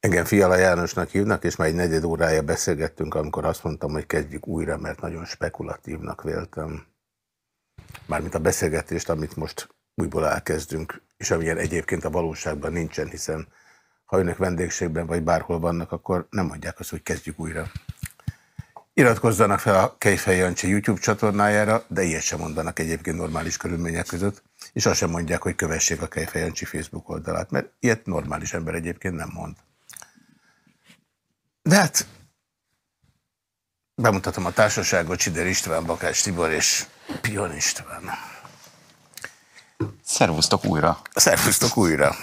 Engem Fiala Jánosnak hívnak, és már egy negyed órája beszélgettünk, amikor azt mondtam, hogy kezdjük újra, mert nagyon spekulatívnak véltem. Mármint a beszélgetést, amit most újból elkezdünk, és amilyen egyébként a valóságban nincsen, hiszen ha önök vendégségben vagy bárhol vannak, akkor nem mondják azt, hogy kezdjük újra. Iratkozzanak fel a Kejfej Jancsi YouTube csatornájára, de ilyet sem mondanak egyébként normális körülmények között, és azt sem mondják, hogy kövessék a Kejfej Jancsi Facebook oldalát, mert ilyet normális ember egyébként nem mond. De hát bemutatom a társaságot, Csider István, Bakács Tibor és Pion István. Szervusztok újra. Szervusztok újra.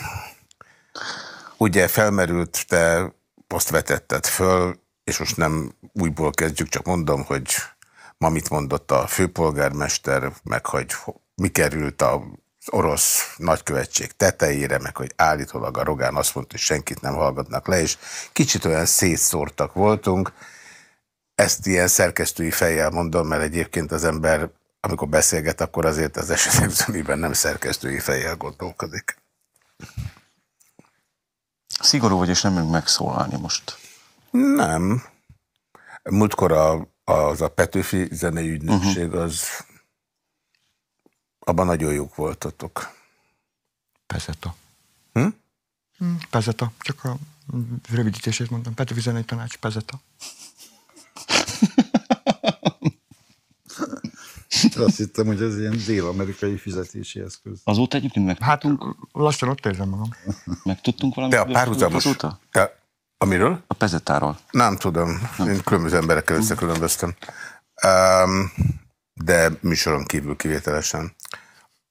Ugye felmerült, te azt vetetted föl, és most nem újból kezdjük, csak mondom, hogy ma mit mondott a főpolgármester, meg hogy mi került az orosz nagykövetség tetejére, meg hogy állítólag a Rogán azt mondta, hogy senkit nem hallgatnak le, és kicsit olyan szétszórtak voltunk. Ezt ilyen szerkesztői fejjel mondom, mert egyébként az ember, amikor beszélget, akkor azért az esetek zömében nem szerkesztői fejjel gondolkodik. Szigorú vagy, és nem megszólalni most. Nem. Múltkor a, az a Petőfi zenei ügynökség, uh -huh. az abban nagyon jók voltatok. Pezeta. Hm? hm? Pezeta, csak a rövidítését mondtam. Petőfi zenei tanács, Pezeta. Azt hittem, hogy ez ilyen dél-amerikai fizetési eszköz. Azóta egyébként meg Hát lassan ott érzem magam. Meg tudtunk valamit? Te a párhuzamos... Te, amiről? A pezetáról. Nem tudom. Nem. Én különböző emberekkel összekülönböztem. Um, de műsoron kívül kivételesen.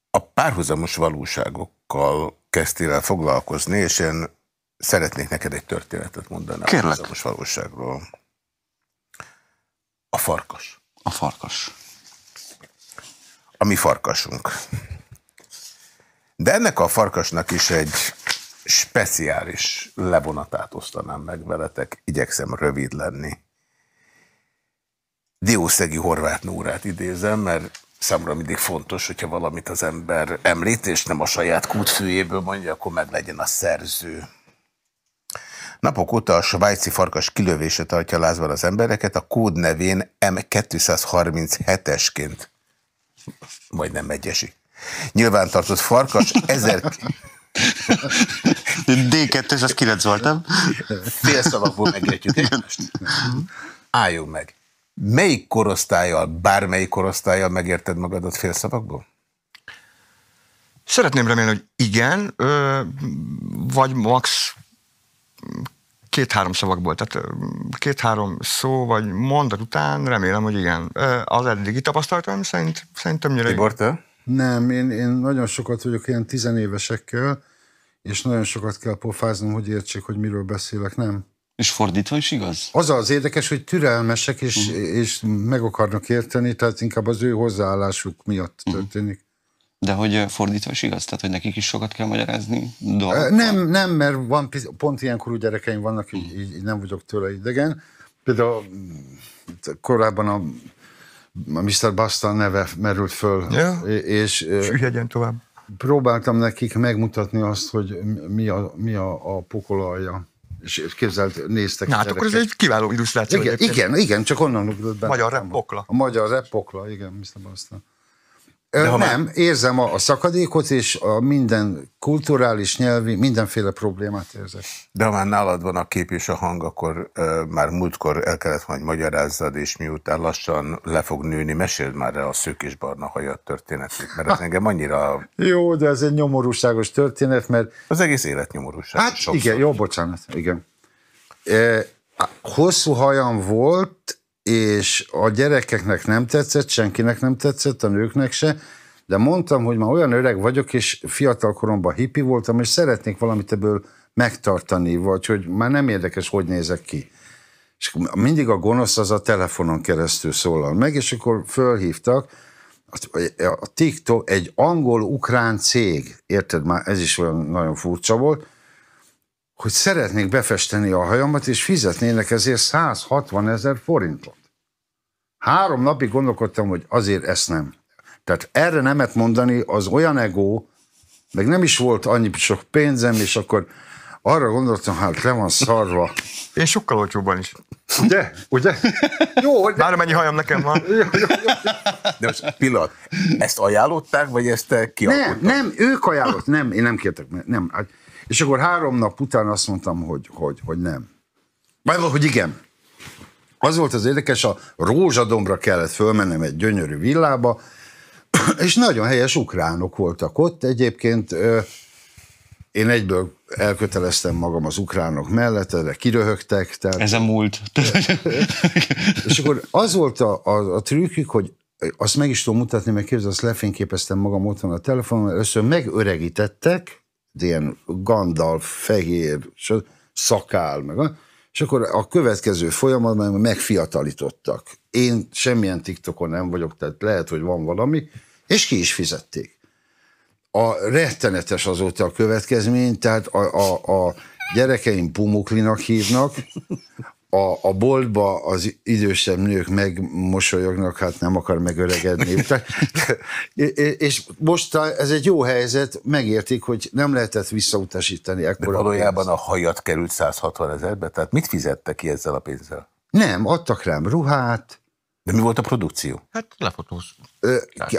A párhuzamos valóságokkal kezdtél el foglalkozni, és én szeretnék neked egy történetet mondani Kérlek. a párhuzamos valóságról. A farkas. A farkas. A mi farkasunk. De ennek a farkasnak is egy speciális levonatát osztanám meg veletek. Igyekszem rövid lenni. Diószegi Horváth Nórát idézem, mert számomra mindig fontos, hogyha valamit az ember említ, és nem a saját kútfőjéből mondja, akkor meg legyen a szerző. Napok óta a svájci farkas kilövése tartja lázban az embereket, a kód nevén M237-esként majdnem megyesi. Nyilvántartott farkas ezer... D209 volt, nem? Félszavakból megértjük egymást. Álljunk meg. Melyik korosztályjal, bármelyik korosztályjal megérted magadat félszavakból? Szeretném remélni, hogy igen, ö, vagy max két-három szavakból, tehát két-három szó vagy mondat után remélem, hogy igen. Az eddigi tapasztalatom szerint, szerintem többnyire... Tibor, te? Nem, én, én nagyon sokat vagyok ilyen tizenévesekkel, és nagyon sokat kell pofáznom, hogy értsék, hogy miről beszélek, nem? És fordítva is igaz? Az az érdekes, hogy türelmesek, és, uh-huh. és meg akarnak érteni, tehát inkább az ő hozzáállásuk miatt uh-huh. történik. De hogy fordítva is igaz? Tehát, hogy nekik is sokat kell magyarázni? Dolgokkal? Nem, nem, mert van, pont ilyenkorú gyerekeim vannak, így, így nem vagyok tőle idegen. Például korábban a, a Mr. Basta neve merült föl. Ja, és Süllyedjen tovább. Próbáltam nekik megmutatni azt, hogy mi a, mi a, a pokolalja. És képzelt, néztek. Na, hát akkor ez egy kiváló illusztráció. Igen, igen, igen, csak onnan ugrott be. Magyar repokla. A magyar repokla, igen, Mr. Basta. De ha nem, már... érzem a, a szakadékot, és a minden kulturális, nyelvi, mindenféle problémát érzek. De ha már nálad van a kép és a hang, akkor uh, már múltkor el kellett majd magyarázzad, és miután lassan le fog nőni, meséld már el a szőkésbarna hajat történetét, mert ez engem annyira... Jó, de ez egy nyomorúságos történet, mert... Az egész élet nyomorúság. Hát sokszor. igen, jó, bocsánat, igen. E, hosszú hajam volt, és a gyerekeknek nem tetszett, senkinek nem tetszett, a nőknek se, de mondtam, hogy már olyan öreg vagyok, és fiatal koromban hippi voltam, és szeretnék valamit ebből megtartani, vagy hogy már nem érdekes, hogy nézek ki. És mindig a gonosz az a telefonon keresztül szólal meg, és akkor fölhívtak, a TikTok egy angol-ukrán cég, érted már, ez is olyan nagyon furcsa volt, hogy szeretnék befesteni a hajamat, és fizetnének ezért 160 ezer forintot. Három napig gondolkodtam, hogy azért ezt nem. Tehát erre nemet mondani, az olyan ego, meg nem is volt annyi sok pénzem, és akkor arra gondoltam, hát le van szarva. Én sokkal olcsóbban is. Ugye? Ugye? Jó, hogy Bár mennyi hajam nekem van. De most pillanat, ezt ajánlották, vagy ezt te Nem, kialkottad? nem, ők ajánlott, nem, én nem kértek, nem. Hát, És akkor három nap után azt mondtam, hogy, hogy, hogy nem. Vagy hogy igen. Az volt az érdekes, a Rózsadombra kellett fölmennem egy gyönyörű villába, és nagyon helyes ukránok voltak ott. Egyébként én egyből elköteleztem magam az ukránok mellett, erre kiröhögtek. Tehát, Ezen múlt. és akkor az volt a, a, a trükkük, hogy azt meg is tudom mutatni, mert képzeld, azt lefényképeztem magam otthon a telefonon, először megöregítettek, ilyen Gandalf, fehér, szakál, meg és akkor a következő folyamatban megfiatalítottak. Én semmilyen TikTokon nem vagyok, tehát lehet, hogy van valami, és ki is fizették. A rettenetes azóta a következmény, tehát a, a, a gyerekeim pumuklinak hívnak, a, a boltba az idősebb nők megmosolyognak, hát nem akar megöregedni. És most ez egy jó helyzet, megértik, hogy nem lehetett visszautasítani De ekkora valójában pénzt. a hajat került 160 ezerbe, tehát mit fizettek ki ezzel a pénzzel? Nem, adtak rám ruhát, De mi volt a produkció? Hát lefotóz.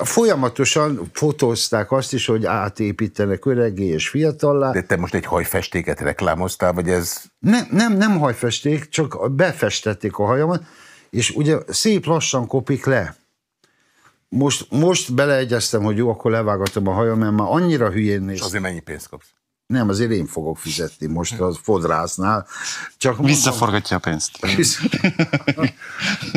Folyamatosan fotózták azt is, hogy átépítenek öregé és fiatallá. De te most egy hajfestéket reklámoztál, vagy ez... Nem, nem, nem hajfesték, csak befestették a hajamat, és ugye szép lassan kopik le. Most, most beleegyeztem, hogy jó, akkor levágatom a hajam, mert már annyira hülyén néz. És azért mennyi pénzt kapsz? Nem, azért én fogok fizetni most a fodrásznál. Csak Visszaforgatja a pénzt.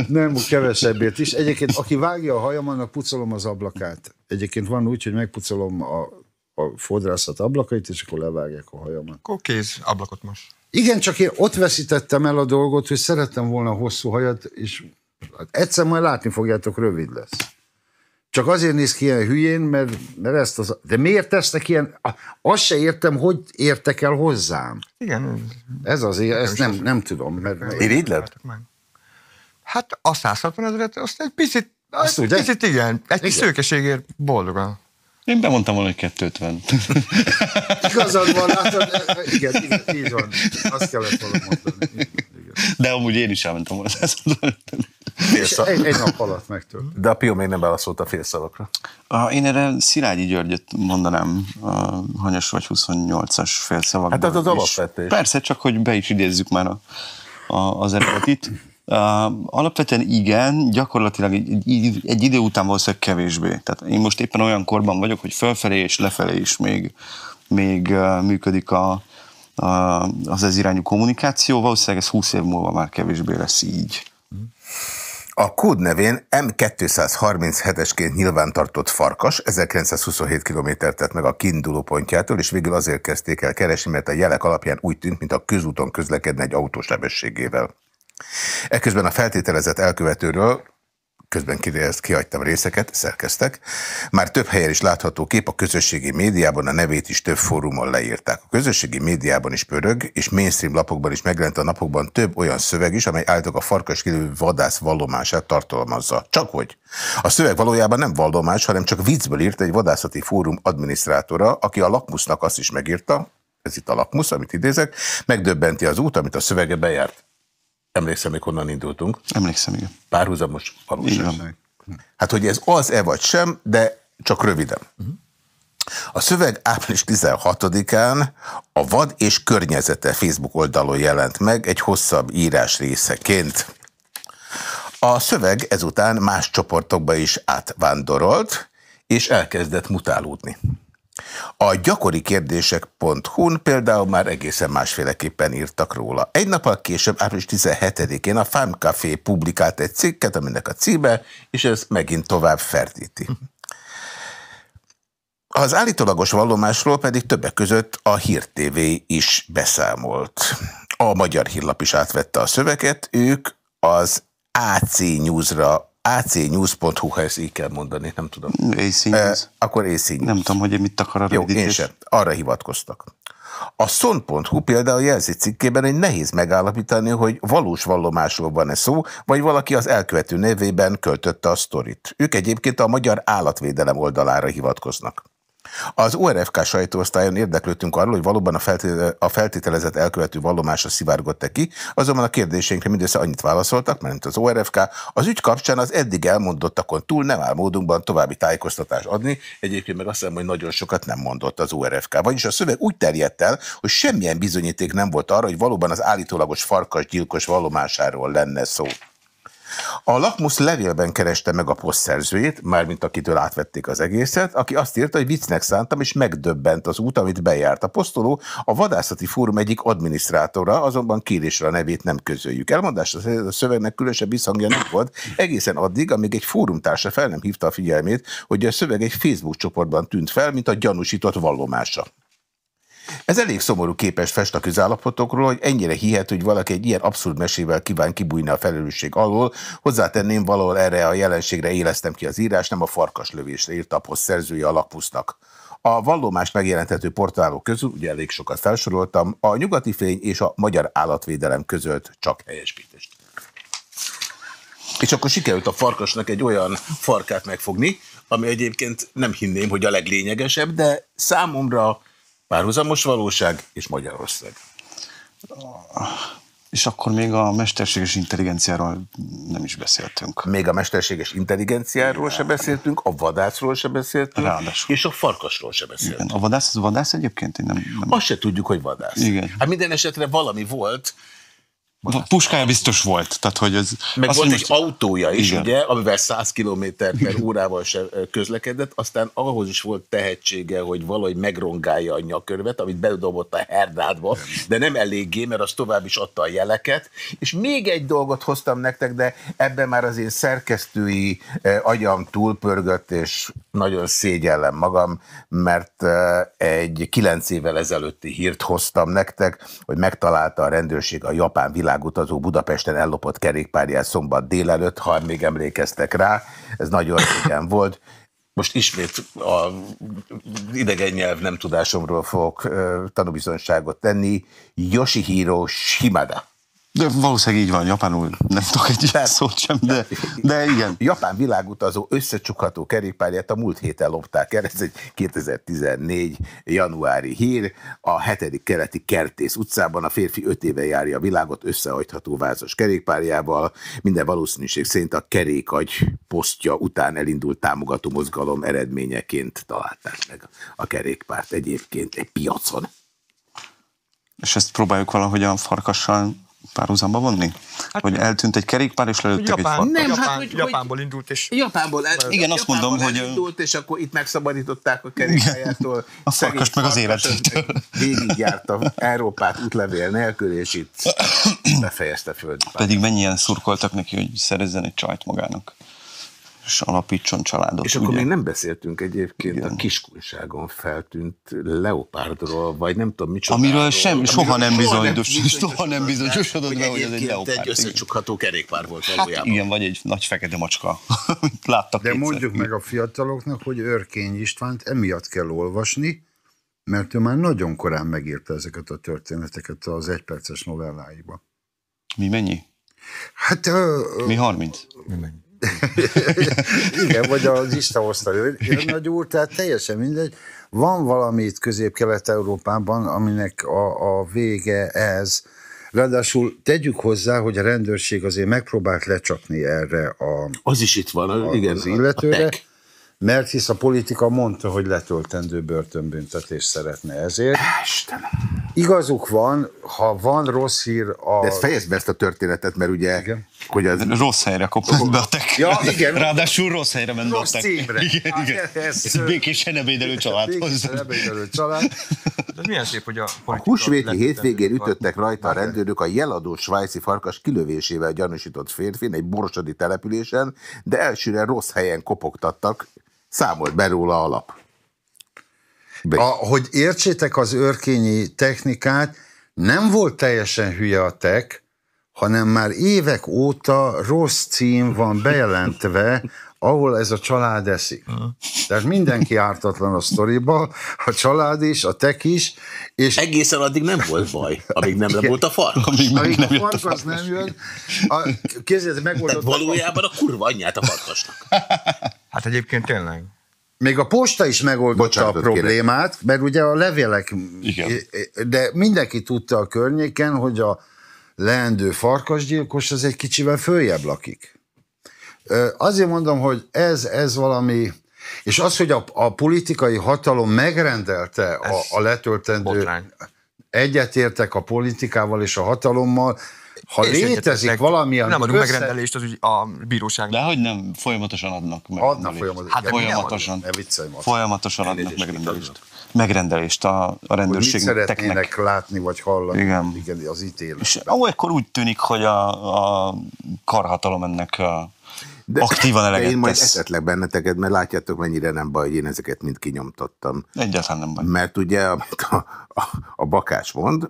Nem, kevesebbért is. Egyébként, aki vágja a hajam, annak pucolom az ablakát. Egyébként van úgy, hogy megpucolom a, a fodrászat ablakait, és akkor levágják a hajamat. Akkor kéz, ablakot most. Igen, csak én ott veszítettem el a dolgot, hogy szerettem volna hosszú hajat, és hát egyszer majd látni fogjátok, rövid lesz. Csak azért néz ki ilyen hülyén, mert, mert ezt az... De miért tesznek ilyen... a- Azt se értem, hogy értek el hozzám. Igen. Ez az, ezt nem, nem tudom. Mert, Irigyled? Hát a 160 ezeret, azt egy picit, Azt egy ugye? picit igen. Egy kis Igen. szőkeségért boldogan. Én bemondtam volna, hogy 250. Igazad van, látod, igen, igen, így van. Azt kellett volna mondani. De amúgy én is elmentem volna 150. És egy, egy nap alatt megtört. De a Pio még nem válaszolt a félszavakra. Ah, én erre Szilágyi Györgyöt mondanám a hanyas vagy 28-as félszavakban. Hát az az is. alapvetés. Persze, csak hogy be is idézzük már a, a, az eredetit. Uh, alapvetően igen, gyakorlatilag egy, egy, egy idő után valószínűleg kevésbé. Tehát én most éppen olyan korban vagyok, hogy fölfelé és lefelé is még, még uh, működik a, az ez irányú kommunikáció, valószínűleg ez 20 év múlva már kevésbé lesz így. A kód nevén M237-esként nyilvántartott farkas 1927 kilométert tett meg a kiinduló pontjától, és végül azért kezdték el keresni, mert a jelek alapján úgy tűnt, mint a közúton közlekedne egy autós sebességével. Ekközben a feltételezett elkövetőről közben kirezt, kihagytam részeket, szerkeztek. Már több helyen is látható kép a közösségi médiában, a nevét is több fórumon leírták. A közösségi médiában is pörög, és mainstream lapokban is megjelent a napokban több olyan szöveg is, amely állítólag a farkas vadász vallomását tartalmazza. Csak hogy. A szöveg valójában nem vallomás, hanem csak viccből írt egy vadászati fórum adminisztrátora, aki a lakmusznak azt is megírta, ez itt a lakmusz, amit idézek, megdöbbenti az út, amit a szövege bejárt. Emlékszem, még honnan indultunk. Emlékszem, igen. Párhuzamos valóság. van. Hát, hogy ez az-e vagy sem, de csak röviden. A szöveg április 16-án a Vad és Környezete Facebook oldalon jelent meg egy hosszabb írás részeként. A szöveg ezután más csoportokba is átvándorolt, és elkezdett mutálódni. A gyakori kérdések.hu-n például már egészen másféleképpen írtak róla. Egy nappal később, április 17-én a Farm Café publikált egy cikket, aminek a címe, és ez megint tovább ferdíti. Az állítólagos vallomásról pedig többek között a Hír TV is beszámolt. A Magyar Hírlap is átvette a szöveget, ők az AC News-ra, acnews.hu, ha ezt így kell mondani, nem tudom. AC Eh, News. akkor AC News. Nem tudom, hogy mit akar a Jó, én sem. Arra hivatkoztak. A szon.hu például jelzi cikkében, hogy nehéz megállapítani, hogy valós vallomásról van-e szó, vagy valaki az elkövető nevében költötte a sztorit. Ők egyébként a Magyar Állatvédelem oldalára hivatkoznak. Az ORFK sajtóosztályon érdeklődtünk arról, hogy valóban a, feltétele, a feltételezett elkövető vallomása szivárgott-e ki, azonban a kérdéseinkre mindössze annyit válaszoltak, mert az ORFK, az ügy kapcsán az eddig elmondottakon túl nem áll módunkban további tájékoztatást adni, egyébként meg azt hiszem, hogy nagyon sokat nem mondott az ORFK. Vagyis a szöveg úgy terjedt el, hogy semmilyen bizonyíték nem volt arra, hogy valóban az állítólagos farkas gyilkos vallomásáról lenne szó. A lakmusz levélben kereste meg a posztszerzőjét, mármint akitől átvették az egészet, aki azt írta, hogy viccnek szántam, és megdöbbent az út, amit bejárt. A posztoló a vadászati fórum egyik adminisztrátora, azonban kérésre a nevét nem közöljük. Elmondás a szövegnek különösebb visszhangja nem volt, egészen addig, amíg egy fórumtársa fel nem hívta a figyelmét, hogy a szöveg egy Facebook csoportban tűnt fel, mint a gyanúsított vallomása. Ez elég szomorú képes fest a közállapotokról, hogy ennyire hihető, hogy valaki egy ilyen abszurd mesével kíván kibújni a felelősség alól. Hozzátenném, valahol erre a jelenségre éleztem ki az írás, nem a farkaslövésre írta a poszt szerzője a lakpusznak. A vallomást megjelentető portálok közül, ugye elég sokat felsoroltam, a Nyugati Fény és a Magyar Állatvédelem között csak helyesbítést. És akkor sikerült a farkasnak egy olyan farkát megfogni, ami egyébként nem hinném, hogy a leglényegesebb, de számomra Párhuzamos valóság és Magyarország. És akkor még a mesterséges intelligenciáról nem is beszéltünk. Még a mesterséges intelligenciáról se beszéltünk, a vadászról se beszéltünk, Ráadásul. és a farkasról se beszéltünk. Igen. A vadász, az vadász egyébként? Én nem, nem... Azt se tudjuk, hogy vadász. Igen. Hát minden esetre valami volt, puskája biztos volt. Tehát, hogy ez, meg volt hogy egy autója is, Igen. ugye, amivel 100 km per órával se közlekedett, aztán ahhoz is volt tehetsége, hogy valahogy megrongálja a nyakörvet, amit bedobott a herdádba, de nem eléggé, mert az tovább is adta a jeleket. És még egy dolgot hoztam nektek, de ebben már az én szerkesztői agyam túlpörgött, és nagyon szégyellem magam, mert egy kilenc évvel ezelőtti hírt hoztam nektek, hogy megtalálta a rendőrség a japán világutazó Budapesten ellopott kerékpárját szombat délelőtt, ha még emlékeztek rá, ez nagyon régen volt. Most ismét a idegen nyelv nem tudásomról fogok tanúbizonyságot tenni. Yoshihiro Shimada. De valószínűleg így van, japánul nem tudok egy ilyen szót sem, de, de igen. Japán világutazó összecsukható kerékpárját a múlt héten lopták el, ez egy 2014 januári hír. A hetedik keleti Kertész utcában a férfi öt éve járja a világot összehajtható vázas kerékpárjával. Minden valószínűség szerint a kerékagy posztja után elindult támogató mozgalom eredményeként találták meg a kerékpárt egyébként egy piacon. És ezt próbáljuk valahogyan farkassal párhuzamba vonni? Hát, hogy eltűnt egy kerékpár, és lelőttek egy Japán, farkas. Nem, Japán, hát, hogy- Japánból indult, és Japánból, el, Igen, azt Japánból mondom, hogy- elindult, és akkor itt megszabadították a kerékpályától. A farkast meg az az Végigjárta Európát útlevél nélkül, és itt befejezte pályát. Pedig mennyien szurkoltak neki, hogy szerezzen egy csajt magának, és alapítson családot. És akkor ugye? még nem beszéltünk egyébként Igen. a kiskunságon feltűnt leopárdról, vagy nem tudom micsoda. Amiről sem- soha nem bizonyos- bizonyosodott soha nem bizonyosodott be, hogy ez egy leopárd, egy összecsukható kerékpár volt Hát valójában. igen, vagy egy nagy fekete macska, amit láttak De kétszer. mondjuk meg a fiataloknak, hogy Örkény Istvánt emiatt kell olvasni, mert ő már nagyon korán megírta ezeket a történeteket az egyperces novelláiba. Mi mennyi? Hát ö, Mi 30? igen, vagy az Isten hozta ő, nagy úr, tehát teljesen mindegy. Van valami itt közép-kelet-európában, aminek a, a vége ez. Ráadásul tegyük hozzá, hogy a rendőrség azért megpróbált lecsapni erre a, Az is itt van, a, igen. az a- illetőre, a mert hisz a politika mondta, hogy letöltendő börtönbüntetést szeretne ezért. Istenem. Igazuk van, ha van rossz hír a... De fejezd be ezt a történetet, mert ugye, Igen. Hogy az Rossz helyre kopott be a tek. Ja, igen. Ráadásul rossz helyre ment be a Rossz tek. címre. Igen, igen. Hát ez- Ez egy békésen ebédelő családhoz. Békésen ebédelő család. de milyen szép, hogy a A húsvéti hétvégén ütöttek rajta a rendőrök a jeladó svájci farkas kilövésével gyanúsított férfin egy borsodi településen, de elsőre rossz helyen kopogtattak, számolt be róla a lap. A, hogy értsétek az örkényi technikát, nem volt teljesen hülye a tek, hanem már évek óta rossz cím van bejelentve, ahol ez a család eszik. Tehát mindenki ártatlan a sztoriba, a család is, a tek is, és Egészen addig nem volt baj, amíg nem volt a farkas. Amíg amíg nem a farkas nem jön, a, képzeljétek, Tehát megoldották valójában a kurva anyját a farkasnak. Hát egyébként tényleg. Még a posta is megoldotta Bocsánatot a problémát, mert ugye a levélek, Igen. de mindenki tudta a környéken, hogy a leendő farkasgyilkos az egy kicsivel följebb lakik. Azért mondom, hogy ez, ez valami, és az, hogy a, a politikai hatalom megrendelte a, a letöltendő, botrány. egyetértek a politikával és a hatalommal, ha És létezik valamilyen Nem adunk össze- megrendelést az ügy, a bíróság. De hogy nem, folyamatosan adnak meg. Adnak folyamatosan. Hát, folyamatosan. Ne viccelj. Folyamatosan adnak Elnézést, mit megrendelést. A, a hogy mit rendőrségnek. szeretnének látni vagy hallani Igen. Igen, az ítélet. És ó, akkor úgy tűnik, hogy a, a karhatalom ennek a De, aktívan de én eleget majd tesz. eszetlek benneteket, mert látjátok, mennyire nem baj, hogy én ezeket mind kinyomtattam. Egyáltalán nem baj. Mert ugye, amit a, a, a bakás mond,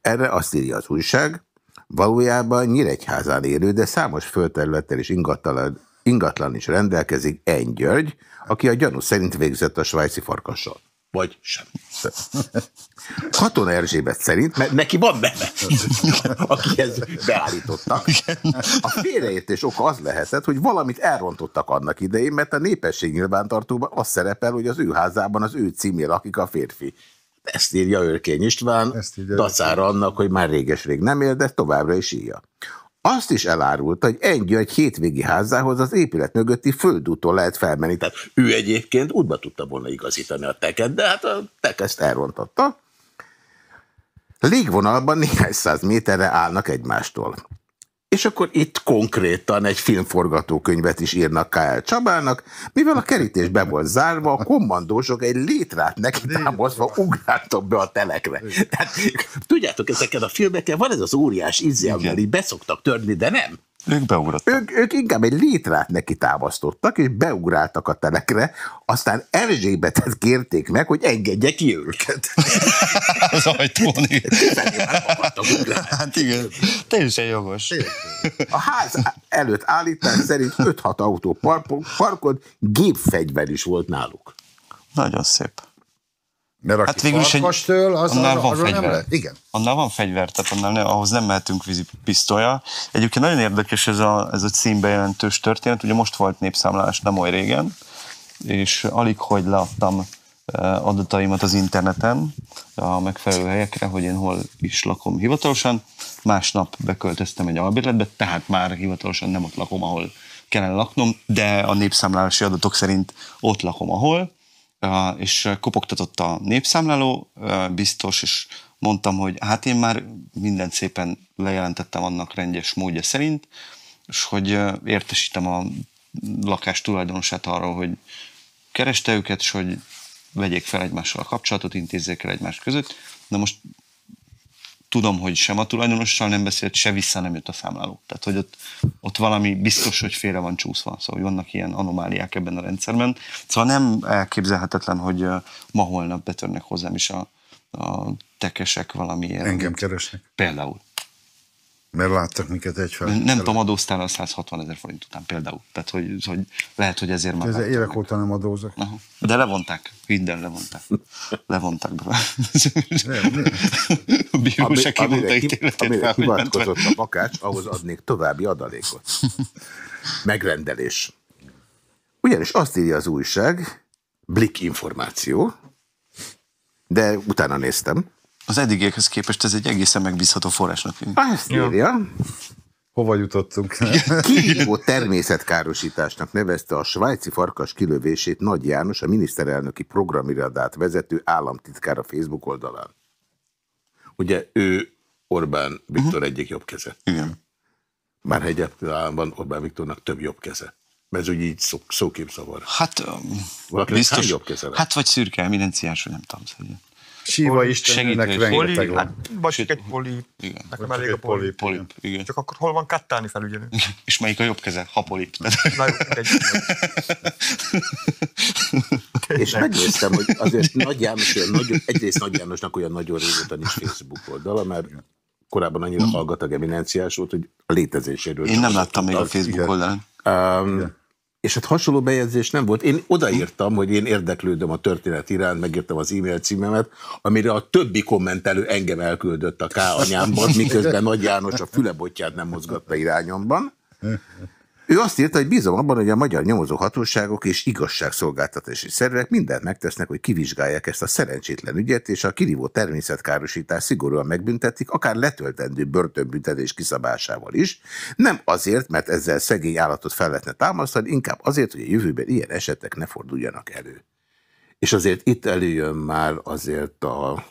erre azt írja az újság, valójában Nyíregyházán élő, de számos földterülettel és ingatlan, ingatlan is rendelkezik Eny György, aki a gyanú szerint végzett a svájci farkassal. Vagy sem. Katona Erzsébet szerint, mert neki van neve, akihez beállítottak. A félreértés oka az lehetett, hogy valamit elrontottak annak idején, mert a népesség nyilvántartóban az szerepel, hogy az ő házában az ő címén lakik a férfi. Ezt írja Örkény István, dacára annak, hogy már réges-rég nem él, de továbbra is írja. Azt is elárulta, hogy Ennyi egy hétvégi házához az épület mögötti földúton lehet felmenni. Tehát ő egyébként útba tudta volna igazítani a teket, de hát a tek ezt elrontotta. Légvonalban néhány száz méterre állnak egymástól. És akkor itt konkrétan egy filmforgatókönyvet is írnak K.L. Csabának, mivel a kerítés be volt zárva, a kommandósok egy létrát neki támaszva ugráltak be a telekre. Tehát, tudjátok, ezeken a filmeken van ez az óriás izé, amivel így beszoktak törni, de nem. Ők beugrottak. Ők, ők inkább egy létrát neki támasztottak, és beugráltak a telekre, aztán Erzsébetet kérték meg, hogy engedje ki őket. Az ajtón. Nem akartak ugrálni. Hát igen, teljesen jogos. A ház előtt állítás szerint 5-6 autó parko- parkod, gépfegyver is volt náluk. Nagyon szép. Mert aki Hát végül farkastől, az annál arra, van arra nem fegyver. lehet. Igen. Annál van fegyver, tehát annál ne, ahhoz nem mehetünk vízi pisztolya. Egyébként nagyon érdekes ez a, ez a címbe jelentős történet. Ugye most volt népszámlálás nem oly régen, és alig, hogy leadtam eh, adataimat az interneten a megfelelő helyekre, hogy én hol is lakom hivatalosan. Másnap beköltöztem egy albérletbe, tehát már hivatalosan nem ott lakom, ahol kellene laknom, de a népszámlálási adatok szerint ott lakom, ahol. És kopogtatott a népszámláló biztos, és mondtam, hogy hát én már mindent szépen lejelentettem annak rendes módja szerint, és hogy értesítem a lakás tulajdonosát arról, hogy kereste őket, és hogy vegyék fel egymással a kapcsolatot, intézzék el egymás között. De most tudom, hogy sem a tulajdonossal nem beszélt, se vissza nem jött a számláló. Tehát, hogy ott, ott valami biztos, hogy félre van csúszva. Szóval, hogy vannak ilyen anomáliák ebben a rendszerben. Szóval nem elképzelhetetlen, hogy ma holnap betörnek hozzám is a, a tekesek valamiért. Engem keresnek. Például. Mert láttak minket egyfelé. Nem tudom, adóztál a 160 ezer forint után például. Tehát, hogy, hogy lehet, hogy ezért már... Ez évek meg. óta nem adózok. Aha. De levonták. Minden levonták. Levonták be. A bíróság kivonta amire, ki, ítéletét amire hivatkozott a bakács, ahhoz adnék további adalékot. Megrendelés. Ugyanis azt írja az újság, Blik információ, de utána néztem. Az eddigiekhez képest ez egy egészen megbízható forrásnak. Azt írja, Hova jutottunk? kihívó természetkárosításnak nevezte a svájci farkas kilövését Nagy János, a miniszterelnöki programiradát vezető államtitkár a Facebook oldalán. Ugye ő Orbán Viktor egyik jobb keze. Igen. Már egyáltalán van Orbán Viktornak több jobb keze. Mert ez úgy így szó, szóképzavar. Hát um, hány jobb keze? Hát vagy szürke, eminenciás, vagy nem tudom. Szóval. Síva. Poli, rengeteg hát, van. vagy csak egy poli. Igen. Nekem elég csak a polip. Polip, igen. Csak akkor hol van kattálni felügyelő? És melyik a jobb keze? Hapolip. Na jó, egy. És megnéztem, hogy azért Nagy János olyan nagyon, egyrészt Nagy Jánosnak olyan nagyon régóta nincs Facebook oldala, mert korábban annyira hallgatag eminenciás volt, hogy a létezéséről Én nem láttam még a. Facebook oldalán. Um, és hát hasonló bejegyzés nem volt. Én odaírtam, hogy én érdeklődöm a történet iránt, megírtam az e-mail címemet, amire a többi kommentelő engem elküldött a K anyámban, miközben Nagy János a fülebotját nem mozgatta irányomban. Ő azt írta, hogy bízom abban, hogy a magyar nyomozó hatóságok és igazságszolgáltatási szervek mindent megtesznek, hogy kivizsgálják ezt a szerencsétlen ügyet, és a kirívó természetkárosítás szigorúan megbüntetik, akár letöltendő börtönbüntetés kiszabásával is. Nem azért, mert ezzel szegény állatot fel lehetne támasztani, inkább azért, hogy a jövőben ilyen esetek ne forduljanak elő. És azért itt előjön már azért a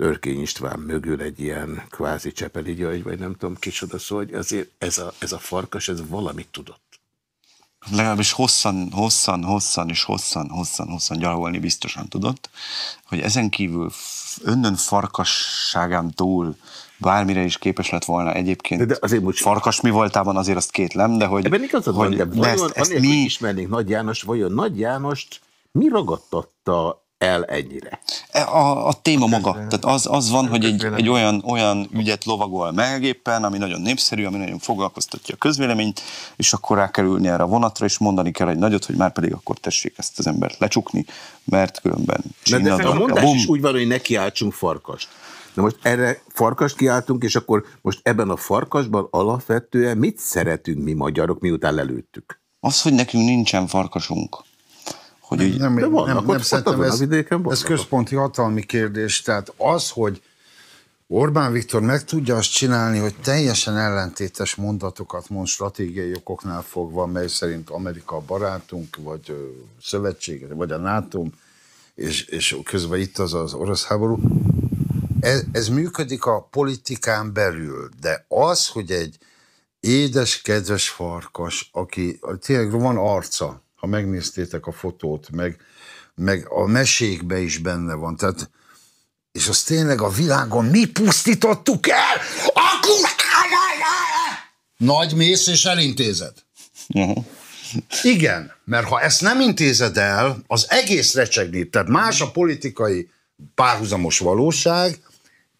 Örkény István mögül egy ilyen kvázi Csepeli György, vagy nem tudom kicsoda szó, hogy azért ez a, ez a farkas, ez valamit tudott. Legalábbis hosszan, hosszan, hosszan és hosszan, hosszan, hosszan gyalogolni biztosan tudott, hogy ezen kívül önnön farkasságán túl bármire is képes lett volna egyébként. De azért most farkas mi voltában azért azt kétlem, de hogy... Ebben igazad van, hogy de vajon, ezt, ezt mi... ismernénk Nagy János, vajon Nagy Jánost mi ragadtatta el ennyire? E, A, a téma maga. Tehát az, az van, hogy egy, egy olyan, olyan ügyet lovagol meg éppen, ami nagyon népszerű, ami nagyon foglalkoztatja a közvéleményt, és akkor rá kell ülni erre a vonatra, és mondani kell egy nagyot, hogy már pedig akkor tessék ezt az embert lecsukni, mert különben Mert de a mondás bum. is úgy van, hogy ne kiáltsunk farkast. Na most erre farkast kiáltunk, és akkor most ebben a farkasban alapvetően mit szeretünk mi magyarok, miután lelőttük? Az, hogy nekünk nincsen farkasunk. Hogy úgy, Nem, De nem, vannak, nem, ott- nem ott szerintem a ez, vidéken ez vannak. központi hatalmi kérdés. Tehát az, hogy Orbán Viktor meg tudja azt csinálni, hogy teljesen ellentétes mondatokat mond stratégiai okoknál fogva, mely szerint Amerika a barátunk, vagy szövetsége, vagy a NATO, és, és közben itt az az orosz háború. Ez, ez működik a politikán belül, de az, hogy egy édes, kedves farkas, aki tényleg van arca, ha megnéztétek a fotót, meg, meg a mesékbe is benne van, tehát és az tényleg a világon mi pusztítottuk el? A Nagy mész és elintézed. Igen, mert ha ezt nem intézed el, az egész recsegni, tehát más a politikai párhuzamos valóság,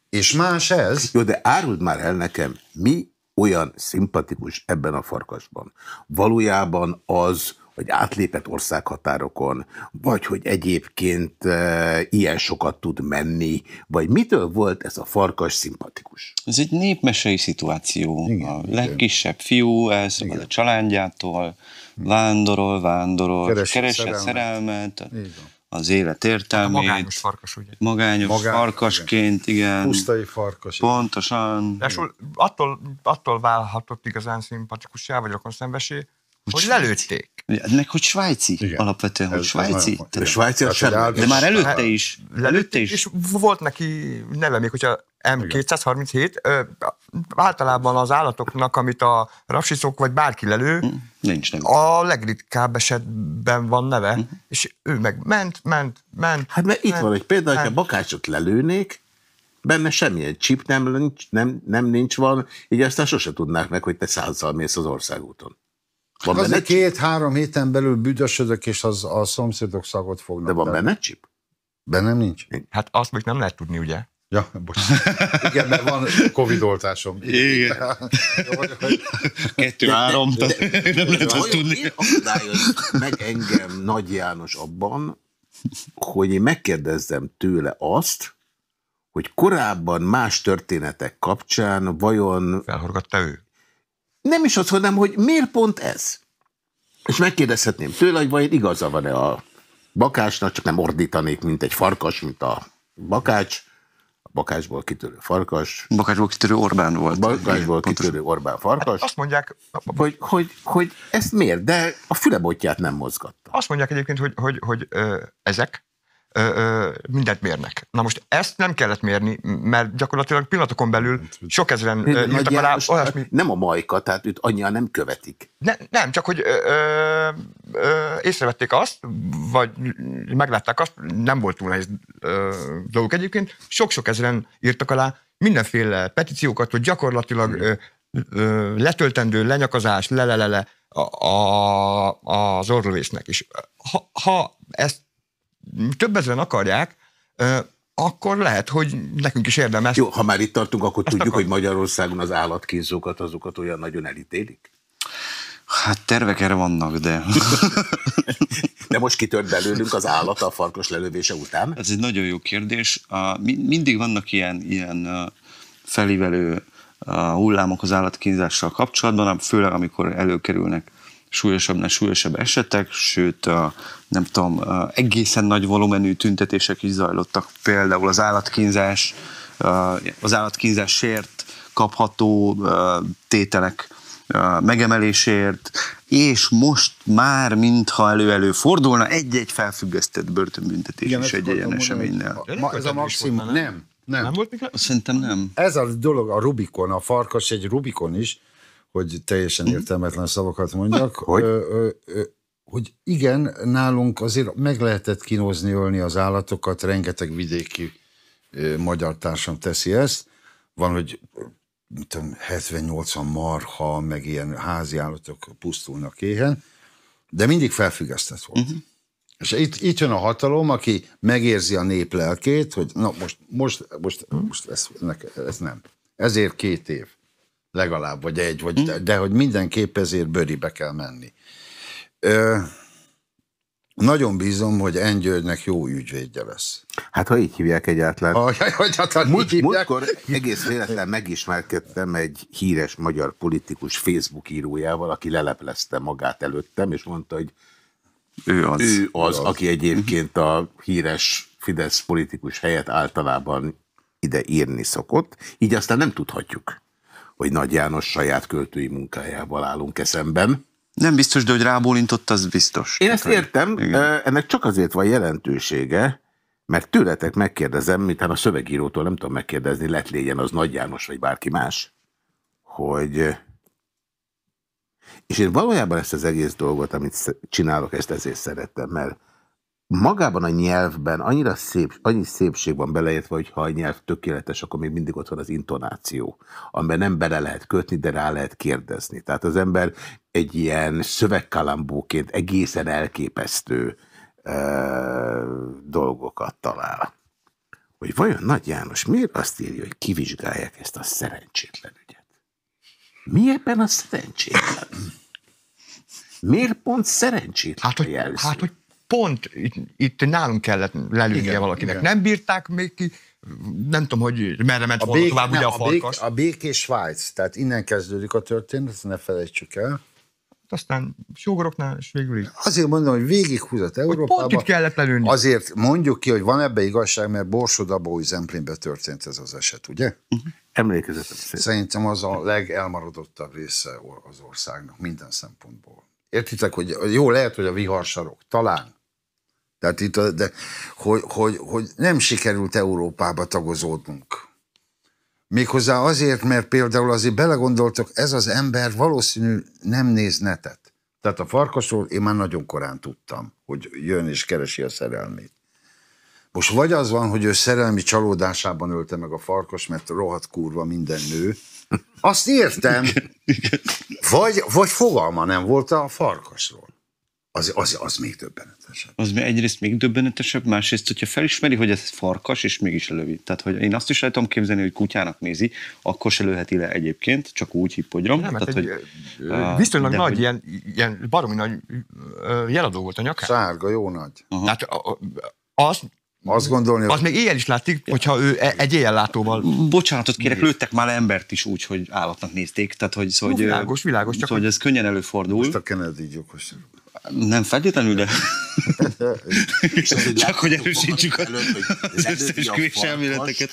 és más ez. Jó, de áruld már el nekem, mi olyan szimpatikus ebben a farkasban? Valójában az, hogy átlépett országhatárokon, vagy hogy egyébként e, ilyen sokat tud menni, vagy mitől volt ez a farkas szimpatikus? Ez egy népmesei szituáció. Igen, a igen. legkisebb fiú elszabad a családjától, vándorol, vándorol, Keresi keresi, a a szerelmet. szerelmet, az élet A értelmét, magányos farkas, ugye. magányos Magányos, farkasként, igen. Pusztai farkas. Pontosan. Ráadásul attól, attól válhatott igazán szimpatikussá, vagy rokonszenvesé, hogy lelőtték. Meg hogy svájci Igen. alapvetően, hogy svájci. Tehát- svájci az semmi. De már előtte Hát, is. Előtte is. És volt neki neve, még hogyha M237, ö, általában az állatoknak, amit a rapsiszok vagy bárki lelő, Nincs nem. a legritkább esetben van neve, és ő meg ment, ment, ment. Hát mert itt ment, van egy példa, hogyha bakácsot lelőnék, benne semmilyen chip nem, nincs, nem, nem nincs van, így aztán sose tudnák meg, hogy te százzal mész az országúton. Van benne Azért két-három héten belül büdösödök, és az, a szomszédok szagot fognak. De van benne chip? Bennem nincs? Hát azt még nem lehet tudni, ugye? Ja, bocsánat. Igen, mert van Covid oltásom. Igen. Jó vagyok, hogy- Kettő-három. Nem lehet azt tudni. akadályoz meg engem Nagy János abban, hogy én megkérdezzem tőle azt, hogy korábban más történetek kapcsán vajon Felhorgatta ő. Nem is az, hanem, hogy miért pont ez? És megkérdezhetném tőle, hogy vajon igaza van-e a bakásnak, csak nem ordítanék, mint egy farkas, mint a bakács, a bakácsból kitörő farkas, Bakácsból kitörő Orbán volt. bakácsból Igen, pontosan. kitörő Orbán farkas, Azt mondják, hogy, hogy, hogy ezt miért, de a fülebotját nem mozgatta. azt mondják egyébként, hogy, hogy, hogy ö, ezek ö, ö, mindent mérnek. Na most ezt nem kellett mérni, mert gyakorlatilag pillanatokon belül sok ezeren alá János, olyasmi. nem a majka, tehát őt annyian nem követik. Ne, nem, csak hogy ö, ö, ö, észrevették azt, vagy meglátták azt, nem volt túl nehéz ö, dolgok egyébként, sok-sok ezeren írtak alá mindenféle petíciókat, hogy gyakorlatilag ö, ö, letöltendő lenyakazás, lelelele a, a, az orrovésznek is. Ha, ha ezt több ezeren akarják, akkor lehet, hogy nekünk is érdemes. Jó, ha már itt tartunk, akkor tudjuk, akar- hogy Magyarországon az állatkínzókat, azokat olyan nagyon elítélik. Hát tervek erre vannak, de De most kitört belőlünk az állat a farkas lelövése után. ez egy nagyon jó kérdés. Mindig vannak ilyen, ilyen felívelő hullámok az állatkínzással kapcsolatban, főleg amikor előkerülnek súlyosabb, súlyosabb esetek, sőt, a, nem tudom, egészen nagy volumenű tüntetések is zajlottak, például az állatkínzás, az állatkínzásért kapható tételek megemelésért, és most már, mintha elő-elő fordulna, egy-egy felfüggesztett börtönbüntetés Igen, is egy ilyen eseménynél. Ma, ez a maximum, nem. Nem. Nem volt mikor? Szerintem nem. Ez a dolog, a Rubikon, a farkas egy Rubikon is, hogy teljesen mhm. értelmetlen szavakat mondjak, hogy? Ö, ö, hogy igen, nálunk azért meg lehetett kínozni, ölni az állatokat, rengeteg vidéki ö, magyar társam teszi ezt. Van, hogy 70-80 marha, meg ilyen házi állatok pusztulnak éhen, de mindig felfüggesztett volt. Uh-huh. És itt, itt jön a hatalom, aki megérzi a nép lelkét, hogy na most, most, most, most ez, ez nem. Ezért két év legalább, vagy egy, vagy, de, de hogy mindenképp ezért bőribe kell menni. Ö, nagyon bízom, hogy Engyőrnek jó ügyvédje lesz. Hát, ha így hívják egyáltalán. Ah, jaj, hogy hát, Múlt, hívják. Múltkor egész véletlen megismerkedtem egy híres magyar politikus Facebook írójával, aki leleplezte magát előttem, és mondta, hogy ő az, ő az, az. aki egyébként a híres Fidesz politikus helyett általában ide írni szokott, így aztán nem tudhatjuk, hogy Nagy János saját költői munkájával állunk eszemben. Nem biztos, de hogy rábólintott, az biztos. Én ezt értem, igen. ennek csak azért van jelentősége, mert tőletek megkérdezem, mintha a szövegírótól nem tudom megkérdezni, lett légyen az Nagy János vagy bárki más, hogy és én valójában ezt az egész dolgot, amit csinálok, ezt ezért szerettem, mert magában a nyelvben annyira szép, annyi szépség van beleértve, hogy ha a nyelv tökéletes, akkor még mindig ott van az intonáció, amiben nem bele lehet kötni, de rá lehet kérdezni. Tehát az ember egy ilyen szövegkalambóként egészen elképesztő e, dolgokat talál. Hogy vajon Nagy János miért azt írja, hogy kivizsgálják ezt a szerencsétlen ügyet? Mi ebben a szerencsétlen? Miért pont szerencsétlen hát, hogy, jelző? Hát, hogy pont itt, itt nálunk kellett lelőnie igen, valakinek. Igen. Nem bírták még ki, nem tudom, hogy merre ment volna tovább, ugye a farkas. A, bék, a békés Svájc, tehát innen kezdődik a történet, ezt ne felejtsük el. Aztán sógoroknál, és végül így. Azért mondom, hogy végighúzott Európában. Pont itt kellett lelőni. Azért mondjuk ki, hogy van ebbe igazság, mert Borsodabói Zemplénben történt ez az eset, ugye? Uh-huh. Emlékezetem Szerintem az a legelmaradottabb része az országnak minden szempontból. Értitek, hogy jó, lehet, hogy a viharsarok, talán, tehát itt, a, de, hogy, hogy, hogy nem sikerült Európába tagozódnunk. Méghozzá azért, mert például azért belegondoltok, ez az ember valószínű nem néz netet. Tehát a farkasról én már nagyon korán tudtam, hogy jön és keresi a szerelmét. Most vagy az van, hogy ő szerelmi csalódásában ölte meg a farkas, mert rohadt kurva minden nő. Azt értem. Vagy, vagy fogalma nem volt a farkasról. Az, az, az még döbbenetesebb. Az egyrészt még döbbenetesebb, másrészt, hogyha felismeri, hogy ez farkas, és mégis lelövi. Tehát, hogy én azt is el tudom képzelni, hogy kutyának nézi, akkor se lőheti le egyébként, csak úgy hippodrom. Nem, Tehát, egy, hogy, viszonylag nagy, hogy... ilyen, ilyen baromi nagy jeladó volt a nyakán. Sárga, jó nagy. Aha. Tehát az azt gondolni, Az még éjjel is látszik, hogyha ő e- egy éjjellátóval... Bocsánatot kérek, lőttek már embert is úgy, hogy állatnak nézték. Tehát, hogy, szóval, hogy, világos, világos. Csak szóval, hogy ez könnyen előfordul. Most a Kennedy gyilkos. Nem feltétlenül, de... Csak hogy erősítsük az összesküvés elméleteket.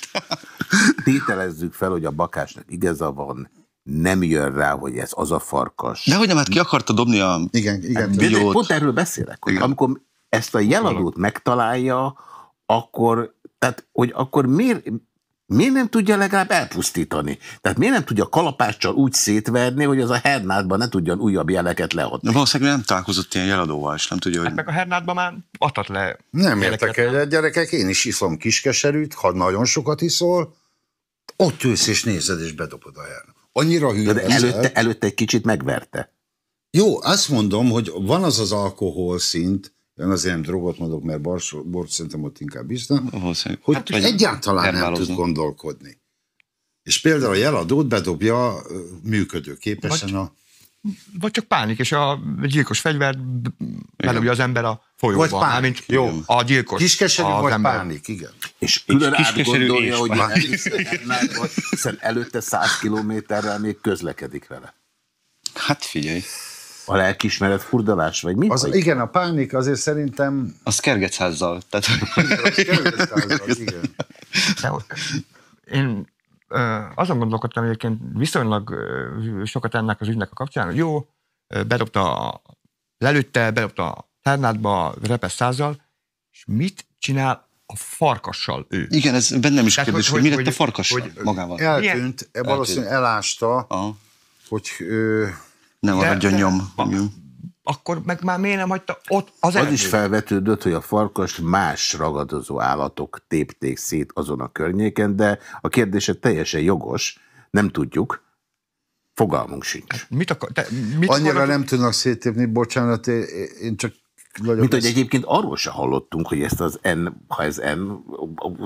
Tételezzük fel, hogy a bakásnak igaza van, nem jön rá, hogy ez az a farkas. De hogy nem, hát ki akarta dobni a... Igen, igen. De, de pont erről beszélek, hogy igen. amikor ezt a jeladót megtalálja, akkor, tehát, hogy akkor miért, miért nem tudja legalább elpusztítani? Tehát miért nem tudja kalapáccsal úgy szétverni, hogy az a hernádban ne tudjon újabb jeleket leadni? Valószínűleg nem találkozott ilyen jeladóval, és nem tudja, hogy... Hát meg a hernádban már adhat le. Nem értek el, gyerekek, én is iszom kiskeserűt, ha nagyon sokat iszol, ott ülsz és nézed, és bedobod a hernát. Annyira hülye De előtte, előtte egy kicsit megverte. Jó, azt mondom, hogy van az az alkohol én azért nem drogot mondok, mert bort szerintem ott inkább biztos, hogy hát, egyáltalán nem tud gondolkodni. És például a jeladót bedobja működőképesen vagy, a... vagy csak pánik, és a gyilkos fegyver belőle az ember a folyóba. Vagy pánik. Mármint jó, a gyilkos. Kiskeserű vagy ember. pánik, igen. És külön átgondolja, és hogy hiszen előtte 100 kilométerrel még közlekedik vele. Hát figyelj, A lelkismeret furdalás, vagy mi? Az, vagy? igen, a pánik azért szerintem az kergetházzal. Tehát, az, igen. De ott- Én azon gondolkodtam egyébként viszonylag sokat ennek az ügynek a kapcsán, hogy jó, bedobta, a- lelőtte, bedobta a tárnádba, repesz százzal, és mit csinál a farkassal ő? igen, ez bennem is Tehát, kérdés, hogy- hogy, mi lett a farkassal hogy- magával. Eltűnt, valószínűleg elásta, Aha, hogy nem De- maradjon de- nyom. a-. Akkor meg már miért nem hagyta ott az Az is felvetődött, hogy a farkas más ragadozó állatok tépték szét azon a környéken, de a kérdése teljesen jogos, nem tudjuk, fogalmunk sincs. Mit akar, te, mit annyira akarnak- nem tudnak széttépni, bocsánat, én- én csak nagyon... Mint hogy egyébként arról se hallottunk, hogy ezt az N, ha ez N,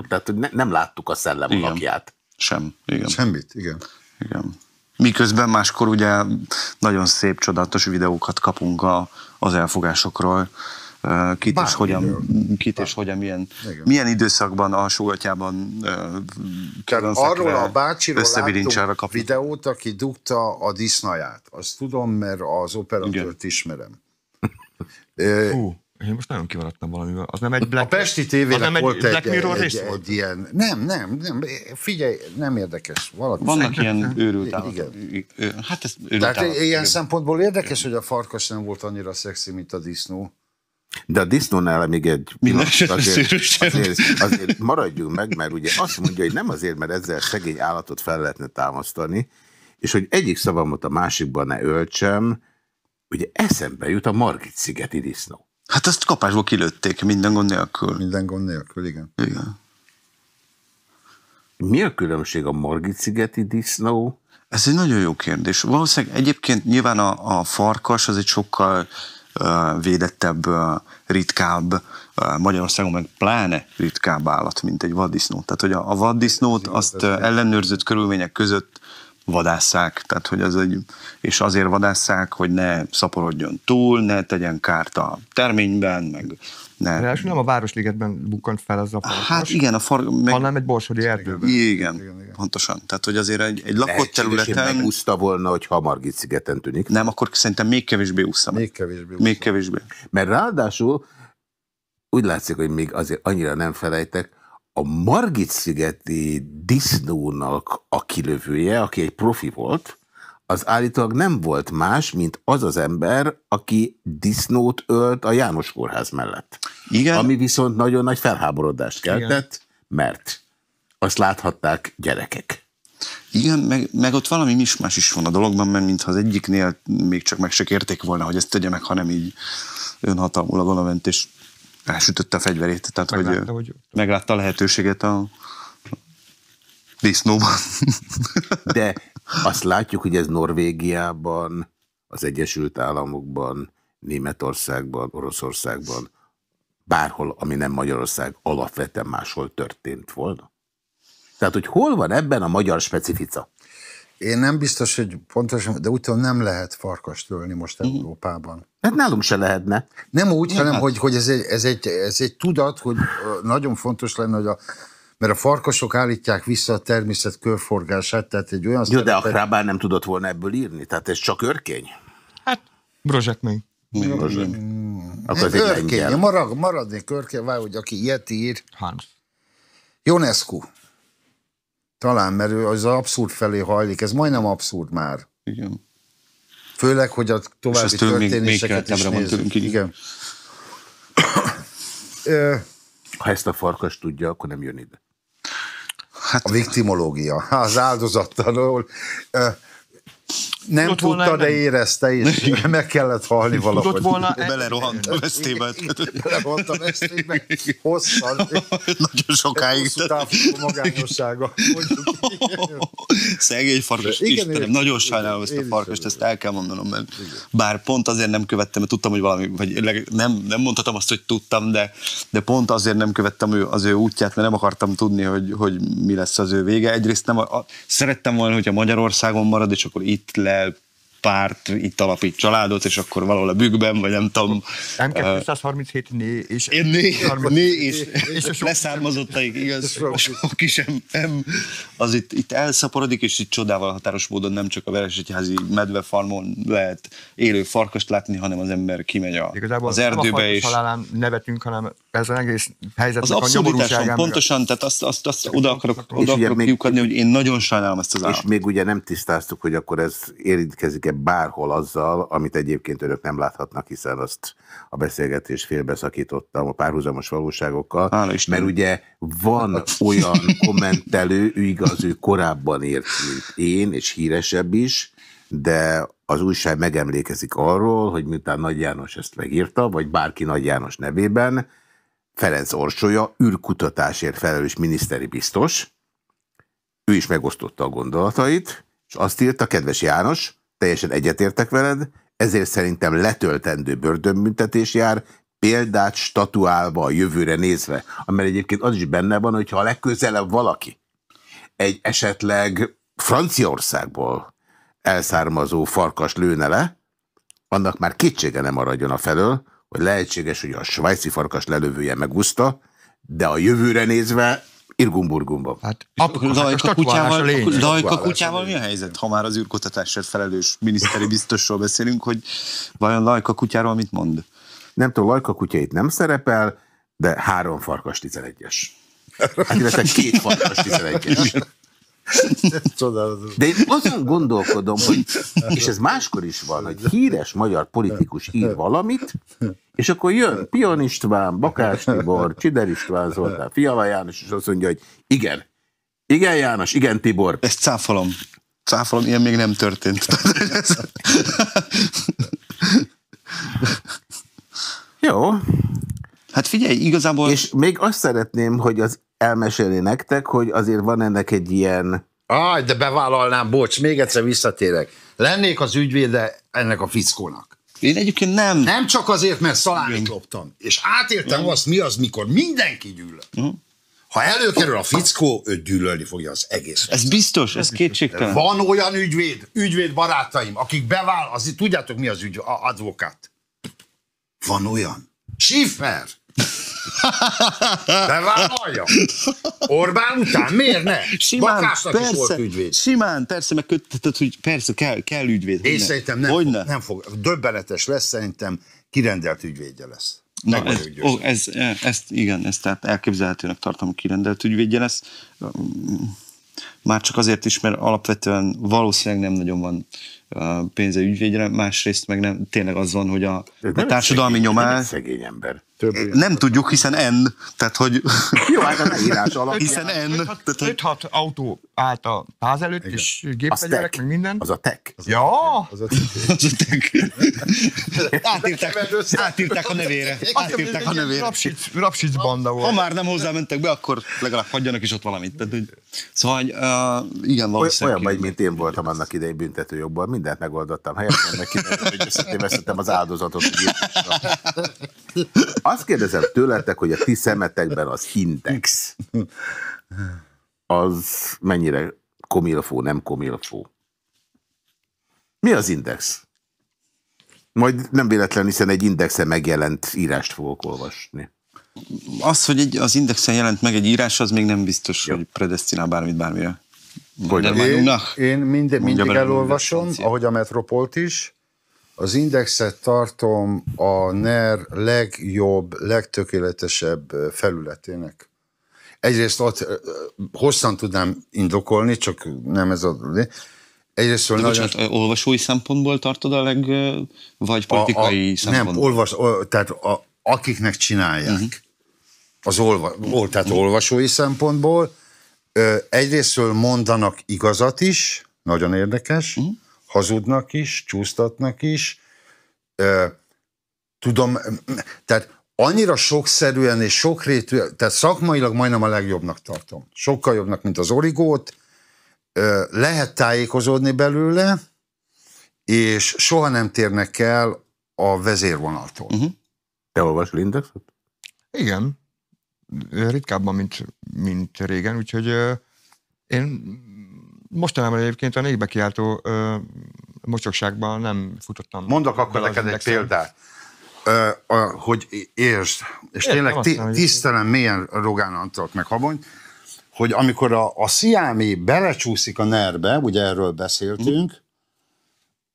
tehát ne, nem láttuk a szellem Igen. alakját. Sem, igen. Semmit, igen. igen. Miközben máskor ugye nagyon szép, csodálatos videókat kapunk a, az elfogásokról, kit és Bármiről. hogyan, kit és hogyan, milyen, Igen. milyen időszakban, alsógatjában arról a bácsiról láttunk videót, aki dugta a disznaját. Azt tudom, mert az operatőrt Igen. ismerem. Hú, én most nagyon kivaradtam valamivel. Az nem egy Black A Pesti az tévének nem egy volt egy, Black Mirror egy, rész egy, volt? ilyen... Nem, nem, nem. Figyelj, nem érdekes. Valaki Vannak ilyen őrült Igen. állatok. Ö, Hát ez őrült Tehát állat. ilyen Igen. szempontból érdekes, hogy a farkas nem volt annyira szexi, mint a disznó. De a disznónál még egy pillanat, azért, azért, azért maradjunk meg, mert ugye azt mondja, hogy nem azért, mert ezzel szegény állatot fel lehetne támasztani, és hogy egyik szavamot a másikban ne öltsem, ugye eszembe jut a Margit-szigeti disznó. Hát azt kapásból kilőtték minden gond nélkül. Minden gond nélkül, igen. Igen. Mi a különbség a Margit-szigeti disznó? Ez egy nagyon jó kérdés. Valószínűleg egyébként nyilván a, a farkas az egy sokkal uh, védettebb, uh, ritkább, uh, Magyarországon meg pláne ritkább állat, mint egy vaddisznó. Tehát, hogy a, a vaddisznót azt ellenőrzött körülmények között vadásszák, tehát hogy az egy, és azért vadásszák, hogy ne szaporodjon túl, ne tegyen kárt a terményben, meg ne... Ráadásul nem a Városligetben bukkant fel ez a farkas, Hát igen, a far... meg, hanem egy borsodi erdőben. igen, pontosan. Tehát, hogy azért egy, egy lakott hogy területen... megúszta volna, hogyha a Margit-szigeten tűnik. Nem, akkor szerintem még kevésbé úszta. Még kevésbé. Még kevésbé. Mert ráadásul úgy látszik, hogy még azért annyira nem felejtek, a Margit-szigeti disznónak a kilövője, aki egy profi volt, az állítólag nem volt más, mint az az ember, aki disznót ölt a János kórház mellett. Igen, Ami viszont nagyon nagy felháborodást keltett, mert azt láthatták gyerekek. igen meg, meg ott valami mismás is van a dologban, mert mintha az egyiknél még csak meg se kérték volna, hogy ezt tegye meg, hanem így önhatalmulag oda ment, és elsütötte a fegyverét. Tehát, Meglátta, hogy, hogy- meglátta a lehetőséget a disznóban. De azt látjuk, hogy ez Norvégiában, az Egyesült Államokban, Németországban, Oroszországban, bárhol, ami nem Magyarország, alapvetően máshol történt volna. Tehát, hogy hol van ebben a magyar specifica? Én nem biztos, hogy pontosan, de úgy tudom, nem lehet farkast ölni most Európában. Hát nálunk se lehetne. Nem úgy, hanem hogy, hogy ez, egy, ez, egy, ez egy tudat, hogy nagyon fontos lenne, hogy a, mert a farkasok állítják vissza a természet körforgását, tehát egy olyan... Jó, de a szerepet- Krábár nem tudott volna ebből írni, tehát ez csak örkény. Hát, Brozsek még. Akkor ez egy Örkény, lengyel. marad, maradnék örkény, várj, hogy aki ilyet ír, Harms. Ionescu. Talán, mert ő az abszurd felé hajlik, ez majdnem abszurd már. Igen. Főleg, hogy a további tőlünk még- még történéseket is nézzük. tőlünk, igen. Ha ezt a farkas tudja, akkor nem jön ide. A viktimológia, az áldozattanul. Nem Tudott volna, tudta, de nem? érezte, és meg kellett halni valahogy. Tudott volna... Belerohant a vesztébe. Belevontam ezt még meg hosszan. Nagyon sokáig. Hosszú távú magányossága. Szegény farkas, Igen, Istenem, igen. nagyon sajnálom ezt a farkast, ezt el kell mondanom, mert bár pont azért nem követtem, mert tudtam, hogy valami, vagy nem, nem mondhatom azt, hogy tudtam, de, de pont azért nem követtem ő, az ő útját, mert nem akartam tudni, hogy, hogy mi lesz az ő vége. Egyrészt nem, a, a, szerettem volna, hogyha Magyarországon marad, és akkor itt le uh, párt itt alapít családot, és akkor valahol a bükkben, vagy nem tudom. M237 né, és... Én né, né és, és és a a sok- leszármazottaik, igaz, a sok is M, M, az itt, itt elszaporodik, és itt csodával határos módon nem csak a Veresegyházi medvefarmon lehet élő farkast látni, hanem az ember kimegy a, Igazából az nem a erdőbe, és halálán nevetünk, hanem egész az helyzetnek a abszurditáson nyomorúságán. a- pontosan, tehát azt, azt, azt oda akarok, És oda akarok még- kiukadni, hogy én nagyon sajnálom ezt az És államot. még ugye nem tisztáztuk, hogy akkor ez érintkezik-e bárhol azzal, amit egyébként önök nem láthatnak, hiszen azt a beszélgetés félbeszakítottam a párhuzamos valóságokkal. Hála Istennek. mert ugye van olyan kommentelő, ő igaz, ő korábban ért, mint én, és híresebb is, de az újság megemlékezik arról, hogy miután Nagy János ezt megírta, vagy bárki Nagy János nevében, Ferenc Orsolya űrkutatásért felelős miniszteri biztos, ő is megosztotta a gondolatait, és azt írta, kedves János, teljesen egyetértek veled, ezért szerintem letöltendő börtönbüntetés jár, példát statuálva a jövőre nézve. Amely egyébként az is benne van, hogyha a legközelebb valaki egy esetleg Franciaországból elszármazó farkas lőne le, annak már kétsége nem maradjon a felől, hogy lehetséges, hogy a svájci farkas lelövője megúszta, de a jövőre nézve Irgumburgumban. Hát, Lajka kutyával, lény. Lajka kutyával mi a helyzet, ha már az űrkutatásért felelős miniszteri biztosról beszélünk, hogy vajon Lajka kutyáról mit mond? Nem tudom, Lajka kutyait nem szerepel, de három farkas 11-es. Hát illetve két farkas 11-es. Csodálatos. De én azon gondolkodom, hogy, és ez máskor is van, hogy híres magyar politikus ír valamit, és akkor jön Pion István, Bakás Tibor, Csider István, Zoltán, Fiala János, és azt mondja, hogy igen, igen János, igen Tibor. Ezt cáfolom. Cáfolom, ilyen még nem történt. Jó, hát figyelj, igazából... és még azt szeretném, hogy az elmesélni nektek, hogy azért van ennek egy ilyen, Aj, de bevállalnám, bocs, még egyszer visszatérek. Lennék az ügyvéde ennek a fickónak. Én egyébként nem. Nem csak azért, mert szalámit loptam, és átéltem azt, mi az, mikor mindenki gyűlöl. Ha előkerül a fickó, őt gyűlölni fogja az egész. Ez biztos, ez kétségtelen. Van olyan ügyvéd, ügyvéd barátaim, akik beváll, az, tudjátok mi az ügy, a advokát? Van olyan. Schiffer. Bevállalja. Orbán után, miért ne? Simán, Bakásnak is volt persze, ügyvéd. simán, persze, meg kötteted, hogy persze kell, kell ügyvéd. Én hogyne. szerintem nem, Hogyne? fog, nem fog. Döbbenetes lesz, szerintem kirendelt ügyvédje lesz. Na, ez, ó, ez, ezt, igen, ezt tehát elképzelhetőnek tartom, hogy kirendelt ügyvédje lesz. Már csak azért is, mert alapvetően valószínűleg nem nagyon van pénze ügyvédre, másrészt meg nem, tényleg az van, hogy a, a nem társadalmi szegény- nem egy nyomás, szegény ember. Több nem tudjuk, hiszen N, tehát hogy Jó, hát a leírás alapján. hiszen N, tehát hogy 5-6 autó állt a ház előtt, és Az gépfegyverek, meg minden. Az a tech. Ja, az a az a tek. átírták, átírták a nevére. Átírták a nevére. Rapsic, Rapsic banda Ha volt. már nem hozzámentek be, akkor legalább hagyjanak is ott valamit. Tehát, hogy, szóval, uh, igen, valószínűleg. Olyan vagy, mint én voltam annak idején büntetőjogban. Mindent megoldottam helyesen, meg kiderült, hogy összetévesztettem az áldozatot. Azt kérdezem tőletek, hogy a ti szemetekben az index az mennyire komilfó, nem komilfó? Mi az index? Majd nem véletlen, hiszen egy indexen megjelent írást fogok olvasni. Az, hogy egy, az indexen jelent meg egy írás, az még nem biztos, hogy predestinál bármit bármire. Hogy? Én, magunknak? én minden, mindig elolvasom, ahogy a Metropolt is. Az indexet tartom a NER legjobb, legtökéletesebb felületének. Egyrészt ott hosszan tudnám indokolni, csak nem ez a... Egyrészt De nagyon... bocsánat, olvasói szempontból tartod a leg, vagy politikai a, a, szempontból? Nem, olvas, o, tehát a, akiknek csinálják. Uh-huh. Az olva, ol, tehát olvasói szempontból. Egyrésztről mondanak igazat is, nagyon érdekes, uh-huh. hazudnak is, csúsztatnak is. Ö, tudom, tehát annyira sokszerűen és sokrétű, tehát szakmailag majdnem a legjobbnak tartom. Sokkal jobbnak, mint az origót. Ö, lehet tájékozódni belőle, és soha nem térnek el a vezérvonaltól. Uh-huh. Te olvasol indexet? Igen. Ritkábban, mint, mint régen, úgyhogy ö, én mostanában egyébként a négybe kiáltó ö, mocsokságban nem futottam. Mondok akkor neked egy példát, Ö, a, hogy értsd, és Értem, tényleg azt ti, mondom, hogy- tisztelem mélyen Rogán Antalt meg Habony, hogy amikor a, a sziámi belecsúszik a nerbe, ugye erről beszéltünk,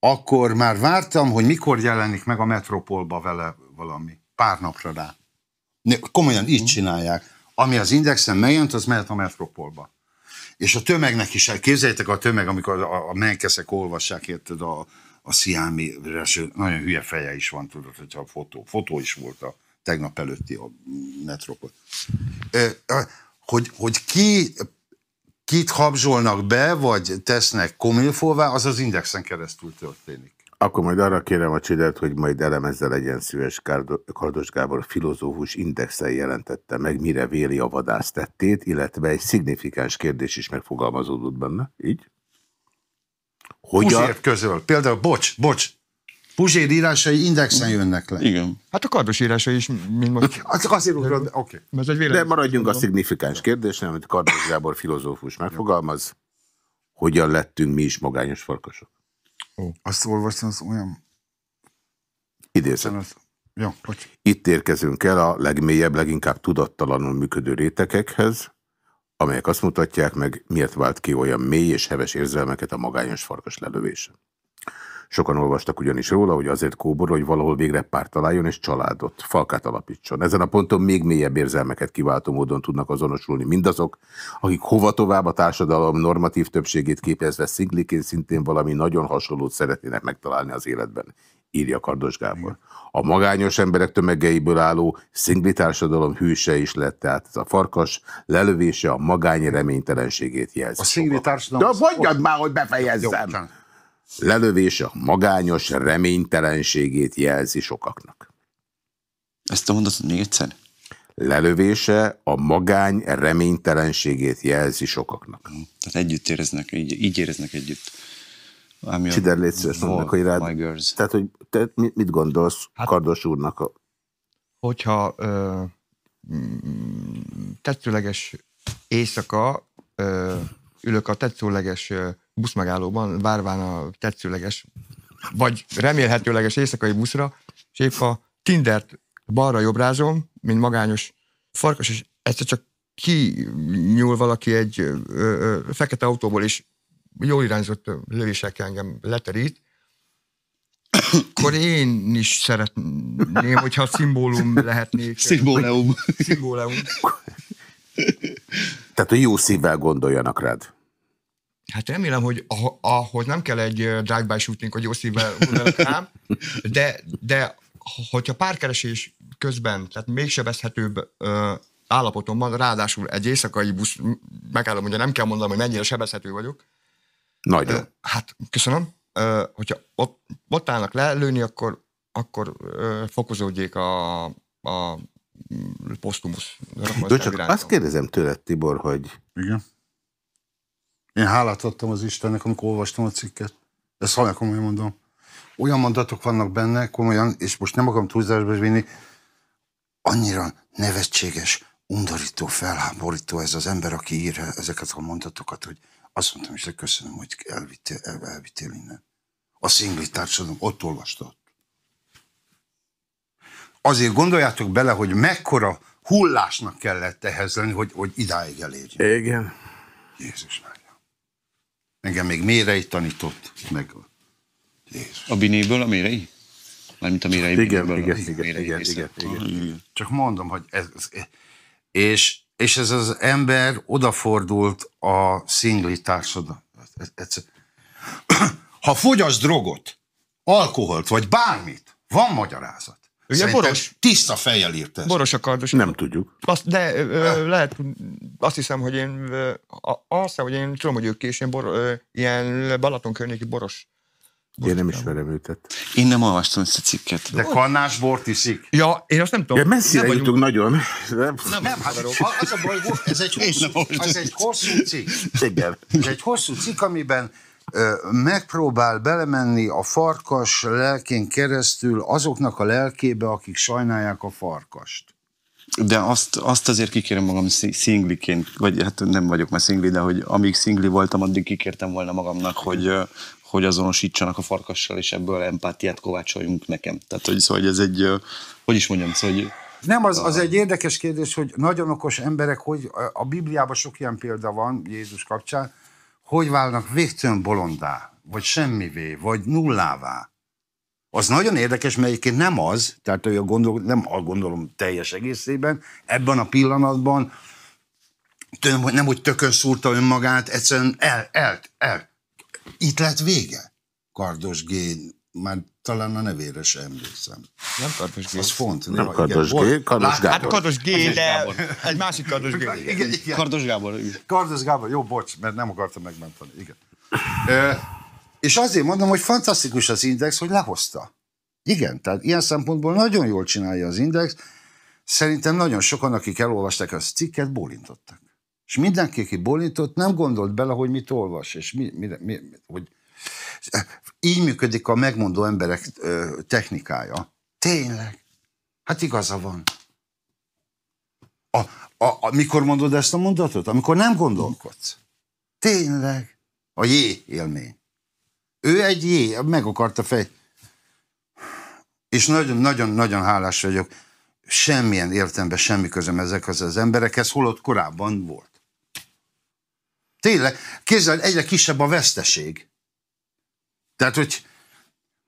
akkor már vártam, hogy mikor jelenik meg a Metropolba vele valami. Pár napra rá. Komolyan így csinálják. Ami az indexen megjelent, az mehet a Metropolba. És a tömegnek is, képzeljétek a tömeg, amikor a, a menkeszek olvassák, érted, a, a sziámi, nagyon hülye feje is van, tudod, hogyha a fotó, fotó is volt a tegnap előtti a Metropol. Hogy, hogy ki, kit habzsolnak be, vagy tesznek komilfóvá, az az indexen keresztül történik. Akkor majd arra kérem a csidet, hogy majd elemezze legyen szíves Kardos Gábor filozófus indexen jelentette meg, mire véli a vadász tettét, illetve egy szignifikáns kérdés is megfogalmazódott benne. Így? Hogy a, Puzsért közöl. Például, bocs, bocs, Puzsér írásai indexen jönnek le. Igen. Hát a kardos írása is, mint most. Az azért ugrod, oké. Okay. Ez egy de maradjunk a szignifikáns kérdésnél, amit Kardos Gábor filozófus megfogalmaz. Hogyan lettünk mi is magányos farkasok? Azt olvastam, az olyan... Idézem. Az... Bocs. Itt érkezünk el a legmélyebb, leginkább tudattalanul működő rétegekhez, amelyek azt mutatják meg, miért vált ki olyan mély és heves érzelmeket a magányos farkas lelövése. Sokan olvastak ugyanis róla, hogy azért kóbor, hogy valahol végre párt találjon és családot, falkát alapítson. Ezen a ponton még mélyebb érzelmeket kiváltó módon tudnak azonosulni mindazok, akik hova tovább a társadalom normatív többségét képezve szingliként szintén valami nagyon hasonlót szeretnének megtalálni az életben, írja Kardos Gábor. A magányos emberek tömegeiből álló szingli társadalom hűse is lett, tehát ez a farkas lelövése a magány reménytelenségét jelzi. A szingli társadalom... De mondjad már, hogy Jó, befejezzem! bocsánat. Lelövése a magányos reménytelenségét jelzi sokaknak. Ezt a mondatot még egyszer? Lelövése a magány reménytelenségét jelzi sokaknak. Tehát együtt éreznek, így, így éreznek együtt. Ami a- Csider, légy szíves, mondd hogy rád. Tehát, hogy te mit, gondolsz hát, Kardos úrnak? A... hogyha ö, mm, tetszőleges éjszaka ö, ülök a tetszőleges ö, buszmegállóban, várván a tetszőleges, vagy remélhetőleges éjszakai buszra, és épp a Tindert balra jobbrázom, mint magányos farkas, és egyszer csak kinyúl valaki egy ö, ö, fekete autóból, és jól irányzott lövésekkel engem leterít, akkor én is szeretném, hogyha szimbólum lehetnék. Szimbóleum. Szimbólum. Tehát, hogy jó szívvel gondoljanak rád. Hát remélem, hogy ah- ahhoz nem kell egy drive-by shooting, hogy jó szívvel rám, de, de hogyha párkeresés közben, tehát még sebezhetőbb ö, állapotom van, ráadásul egy éjszakai busz, megállom, ugye nem kell mondanom, hogy mennyire sebezhető vagyok, Nagyon. Ö, Hát, köszönöm. Ö, hogyha ott, ott állnak lelőni, akkor, akkor ö, fokozódjék a, a posztumusz. De csak azt kérdezem tőled, Tibor, hogy Igen. Én hálát adtam az Istennek, amikor olvastam a cikket. Ezt halál komolyan mondom. Olyan mondatok vannak benne, komolyan, és most nem akarom túlzásba vinni, annyira nevetséges, undorító, felháborító ez az ember, aki ír ezeket a mondatokat, hogy azt mondtam is, hogy köszönöm, hogy elvittél, el, elvittél innen. A szingli társadalom, ott olvastad. Azért gondoljátok bele, hogy mekkora hullásnak kellett ehhez lenni, hogy, hogy idáig elérjünk. igen. Jézus Mária. Engem még mérei tanított, meg Jézus. A binéből a mérei? Mármint a mérei Igen, igen, a igen, mérei igen, igen, igen. Aha, Csak mondom, hogy ez, ez és, és ez az ember odafordult a szingli társadalom. Ha fogyasz drogot, alkoholt, vagy bármit, van magyarázat. Ugye Szerintem boros. Tiszta fejjel írt ezt. Boros a kardos. Nem tudjuk. Azt, de ö, lehet, azt hiszem, hogy én, azt hiszem, hogy én tudom, hogy ők ilyen, bor, ilyen Balaton környéki boros. Én nem ismerem őket. Én nem olvastam ezt a cikket. De kannás bort iszik. Ja, én azt nem tudom. Ja, messzire Nem jutunk nagyon. Nem, Nem, hát az a baj, ez egy hosszú, az egy hosszú cikk. igen. Ez egy hosszú cikk, amiben ö, megpróbál belemenni a farkas lelkén keresztül azoknak a lelkébe, akik sajnálják a farkast. De azt, azt azért kikérem magam szi- szingliként, vagy hát nem vagyok már szingli, de hogy amíg szingli voltam, addig kikértem volna magamnak, hogy, hogy azonosítsanak a farkassal, és ebből empátiát kovácsoljunk nekem. Tehát, hogy, szóval ez egy, hogy is mondjam, szóval, hogy nem, az, az egy érdekes kérdés, hogy nagyon okos emberek, hogy a Bibliában sok ilyen példa van Jézus kapcsán, hogy válnak végtelen bolondá, vagy semmivé, vagy nullává. Az nagyon érdekes, mert egyébként nem az, tehát hogy a gondol, nem a gondolom teljes egészében, ebben a pillanatban hogy nem hogy tökön szúrta önmagát, egyszerűen el, el, el. Itt lett vége. Kardos G. Már talán a nevére sem emlékszem. Nem Kardos G. Az font. Nem Kardos G, Kardos Hát Gábor. Kardos G, de egy másik Kardos G. Igen, igen. Kardos Gábor. Kardos Gábor, jó, bocs, mert nem akartam megmenteni. Igen. És azért mondom, hogy fantasztikus az Index, hogy lehozta. Igen, tehát ilyen szempontból nagyon jól csinálja az Index. Szerintem nagyon sokan, akik elolvasták ezt a cikket, bólintottak. És mindenki, aki bólintott, nem gondolt bele, hogy mit olvas, és mi, mi, mi, hogy így működik a megmondó emberek ö, technikája. Tényleg. Hát igaza van. A, a, a, mikor mondod ezt a mondatot? Amikor nem gondolkodsz. Tényleg. A jé élmény. Ő egy jé, meg akarta fej. És nagyon-nagyon-nagyon hálás vagyok. Semmilyen értelemben semmi közöm ezekhez az emberekhez, holott korábban volt. Tényleg, kézzel egyre kisebb a veszteség. Tehát, hogy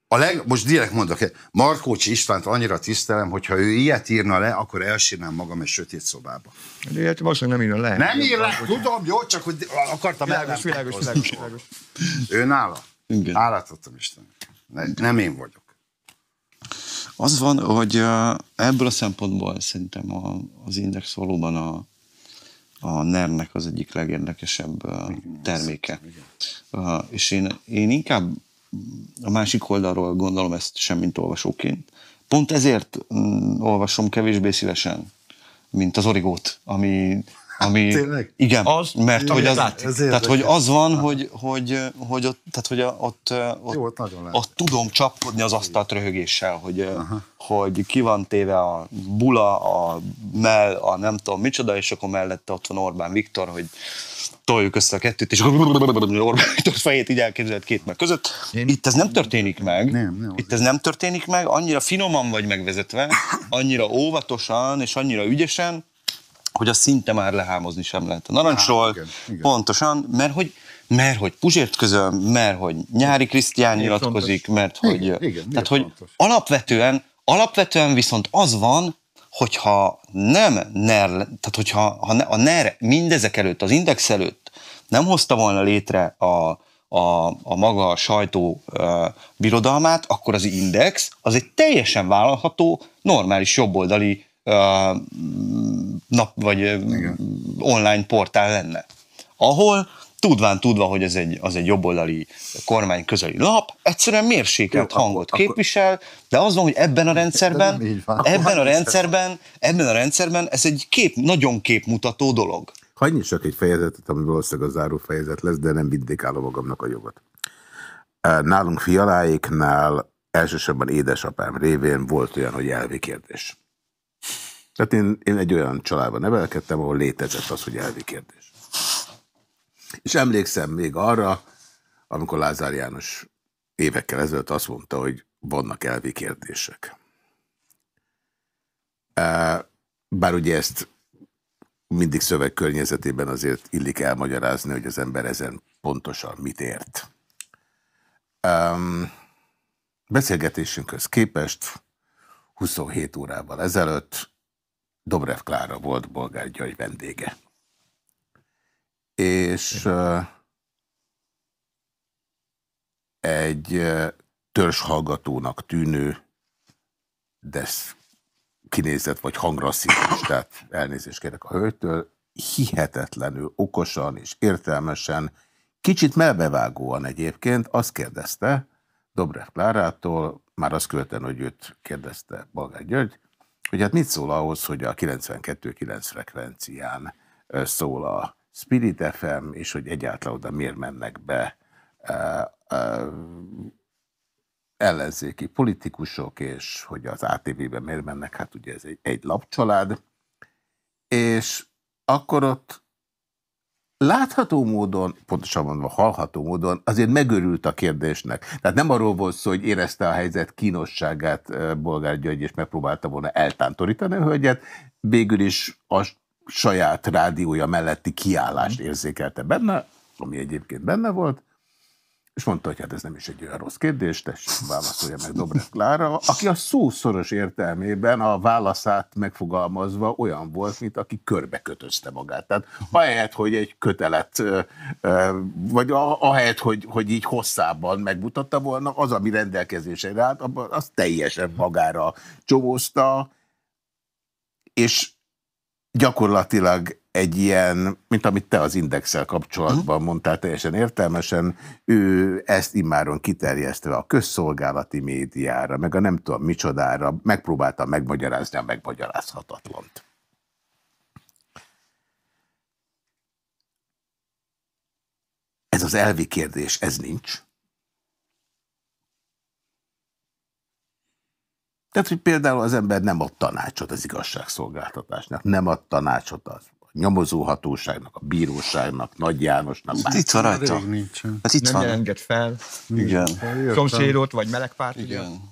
a leg, most direkt mondok, Markócsi Istvánt annyira tisztelem, hogyha ő ilyet írna le, akkor elsírnám magam egy sötét szobába. De ilyet valószínűleg nem írna le. Nem ír le, tudom, jó, csak hogy akartam Világos, világos, világos, világos. Ő nála. Igen. Állatottam Isten. Ne, nem én vagyok. Az van, hogy ebből a szempontból szerintem a, az Index valóban a, a NER-nek az egyik legérdekesebb terméke. Uh, és én, én inkább a másik oldalról gondolom ezt sem, mint olvasóként. Pont ezért mm, olvasom kevésbé szívesen, mint az origót, ami, ami Tényleg? igen, Az- mert hogy az, látszik. Ez tehát, hogy az van, hogy, hogy, hogy ott, tehát, hogy a- ott, ott, Jó, ott ott tudom csapkodni az asztalt röhögéssel, hogy, Aha. hogy ki van téve a bula, a mell, a nem tudom micsoda, és akkor mellette ott van Orbán Viktor, hogy toljuk össze a kettőt, és Orbán Viktor fejét így elképzeled két meg között. Én- Itt ez nem történik meg. Nem, nem. Itt ez nem történik meg, annyira finoman vagy megvezetve, annyira óvatosan és annyira ügyesen, hogy azt szinte már lehámozni sem lehet. A narancsról Á, igen, igen. pontosan, mert hogy mert hogy Puzsért közöm, mert hogy nyári Krisztián nyilatkozik, mert hogy... Igen, igen, tehát, hogy fontos? alapvetően, alapvetően viszont az van, hogyha nem NER, tehát hogyha ha a NER mindezek előtt, az Index előtt nem hozta volna létre a, a, a maga sajtó uh, birodalmát, akkor az Index az egy teljesen vállalható, normális jobboldali nap vagy uh, online portál lenne. Ahol tudván tudva, hogy ez egy, az egy jobboldali kormány közeli lap, egyszerűen mérsékelt Jó, hangot akkor- képvisel, de az van, hogy ebben a rendszerben, van. ebben a rendszerben, ebben a rendszerben ez egy kép, nagyon képmutató dolog. Hagyj nyissak egy fejezetet, ami valószínűleg a záró fejezet lesz, de nem vindikálom magamnak a jogot. Nálunk fialáéknál elsősorban édesapám révén volt olyan, hogy elvi kérdés. Tehát én, én egy olyan családban nevelkedtem, ahol létezett az, hogy elvi kérdés. És emlékszem még arra, amikor Lázár János évekkel ezelőtt azt mondta, hogy vannak elvi kérdések. Eh, Bár ugye ezt mindig szöveg környezetében azért illik elmagyarázni, hogy az ember ezen pontosan mit ért. Um, beszélgetésünkhöz képest 27 órával ezelőtt Dobrev Klára volt Bolgár György vendége. És uh, egy uh, törzshallgatónak tűnő, de kinézett vagy hangrasszizmus, tehát elnézést kérek a hölgytől, hihetetlenül okosan és értelmesen, kicsit melbevágóan egyébként azt kérdezte Dobrev Klárától, már azt követően, hogy őt kérdezte Balgár György, hogy hát mit szól ahhoz, hogy a 92-9 frekvencián szól a Spirit FM, és hogy egyáltalán oda miért mennek be ö, ellenzéki politikusok, és hogy az ATV-ben miért mennek, hát ugye ez egy, egy lapcsalád, és akkor ott látható módon, pontosan mondva hallható módon azért megörült a kérdésnek. Tehát nem arról volt szó, hogy érezte a helyzet kínosságát Bolgár György, és megpróbálta volna eltántorítani a hölgyet, végül is a saját rádiója melletti kiállást érzékelte benne, ami egyébként benne volt, és mondta, hogy hát ez nem is egy olyan rossz kérdés, tessék, válaszolja meg Dobrev Klára, aki a szószoros értelmében a válaszát megfogalmazva olyan volt, mint aki körbe kötözte magát. Tehát ahelyett, hogy egy kötelet, vagy ahelyett, hogy, hogy így hosszában megmutatta volna, az, ami rendelkezésre állt, az teljesen magára csomózta, és gyakorlatilag egy ilyen, mint amit te az indexel kapcsolatban mondtál teljesen értelmesen, ő ezt immáron kiterjesztve a közszolgálati médiára, meg a nem tudom micsodára, megpróbálta megmagyarázni a megmagyarázhatatlant. Ez az elvi kérdés, ez nincs. Tehát, hogy például az ember nem ad tanácsot az igazságszolgáltatásnak, nem ad tanácsot az nyomozóhatóságnak, a bíróságnak, Nagy Jánosnak. Hát itt van rajta. Hát itt nem van. jelentget fel. Igen. Szomszédot vagy melegpárt. Igen.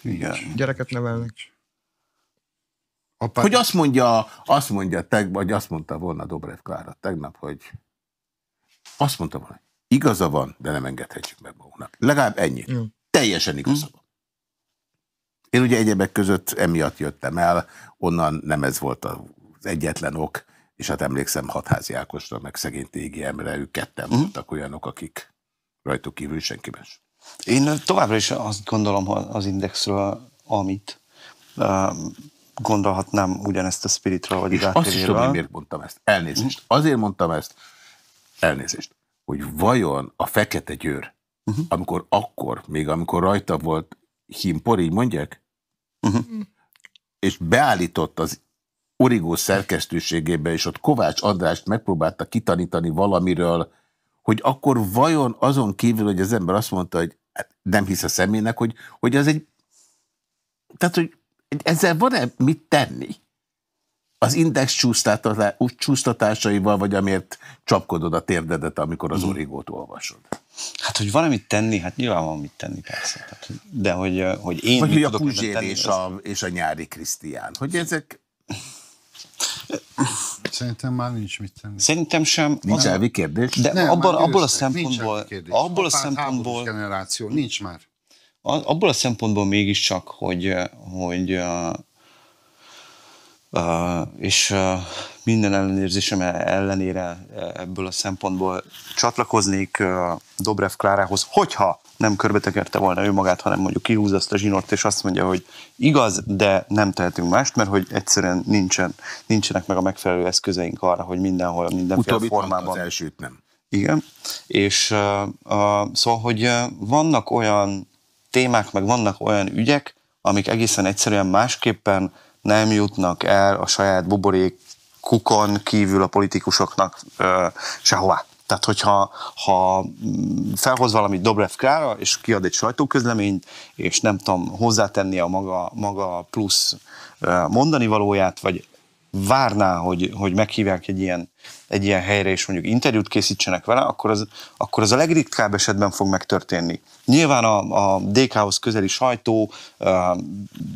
Igen. Gyereket nevelnek. Apá... Hogy azt mondja, azt mondja teg, vagy azt mondta volna Dobrev Klára tegnap, hogy azt mondta volna, igaza van, de nem engedhetjük meg magunknak. Legalább ennyit. Jó. Teljesen igaza van. Én ugye egyebek között emiatt jöttem el, onnan nem ez volt az egyetlen ok, és hát emlékszem Hatházi Ákosra, meg szegény TGM-re, ők ketten uh-huh. voltak olyanok, akik rajtuk kívül senki más. Én továbbra is azt gondolom az Indexről, amit uh, gondolhatnám ugyanezt a Spiritről, vagy És azt is tudom, miért mondtam ezt. Elnézést. Uh-huh. Azért mondtam ezt, elnézést, hogy vajon a Fekete Győr, uh-huh. amikor akkor, még amikor rajta volt Himpor, így mondják? Uh-huh. És beállított az Origó szerkesztőségébe, és ott Kovács Andrást megpróbálta kitanítani valamiről, hogy akkor vajon azon kívül, hogy az ember azt mondta, hogy hát nem hisz a személynek, hogy, hogy az egy... Tehát, hogy ezzel van-e mit tenni? Az index csúsztatásaival, vagy amért csapkodod a térdedet, amikor az mhm. origót olvasod? Hát, hogy valamit tenni, hát nyilván van mit tenni, persze. Tehát, de hogy, hogy én Vagy hogy a Puzsér tenni, és, a, és a nyári Krisztián. Hogy ezek... Szerintem már nincs mit tenni. Szerintem sem. Nincs elvi kérdés? De nem, abban, abból a szempontból... Abból a szempontból... generáció, nincs már. Abból a szempontból mégiscsak, hogy, hogy Uh, és minden ellenérzésem ellenére ebből a szempontból csatlakoznék Dobrev Klárához, hogyha nem körbetekerte volna ő magát, hanem mondjuk kihúz azt a zsinort, és azt mondja, hogy igaz, de nem tehetünk mást, mert hogy egyszerűen nincsen, nincsenek meg a megfelelő eszközeink arra, hogy mindenhol, mindenféle Utóbbi formában. az elsőt nem. Igen, és uh, uh, szóval, hogy uh, vannak olyan témák, meg vannak olyan ügyek, amik egészen egyszerűen másképpen nem jutnak el a saját buborékukon kívül a politikusoknak uh, sehová. Tehát, hogyha ha felhoz valamit Dobrev Klára, és kiad egy sajtóközleményt, és nem tudom hozzátenni a maga, maga plusz mondani valóját, vagy várná, hogy, hogy meghívják egy ilyen, egy ilyen helyre, és mondjuk interjút készítsenek vele, akkor az, akkor az a legritkább esetben fog megtörténni. Nyilván a, a DK-hoz közeli sajtó uh,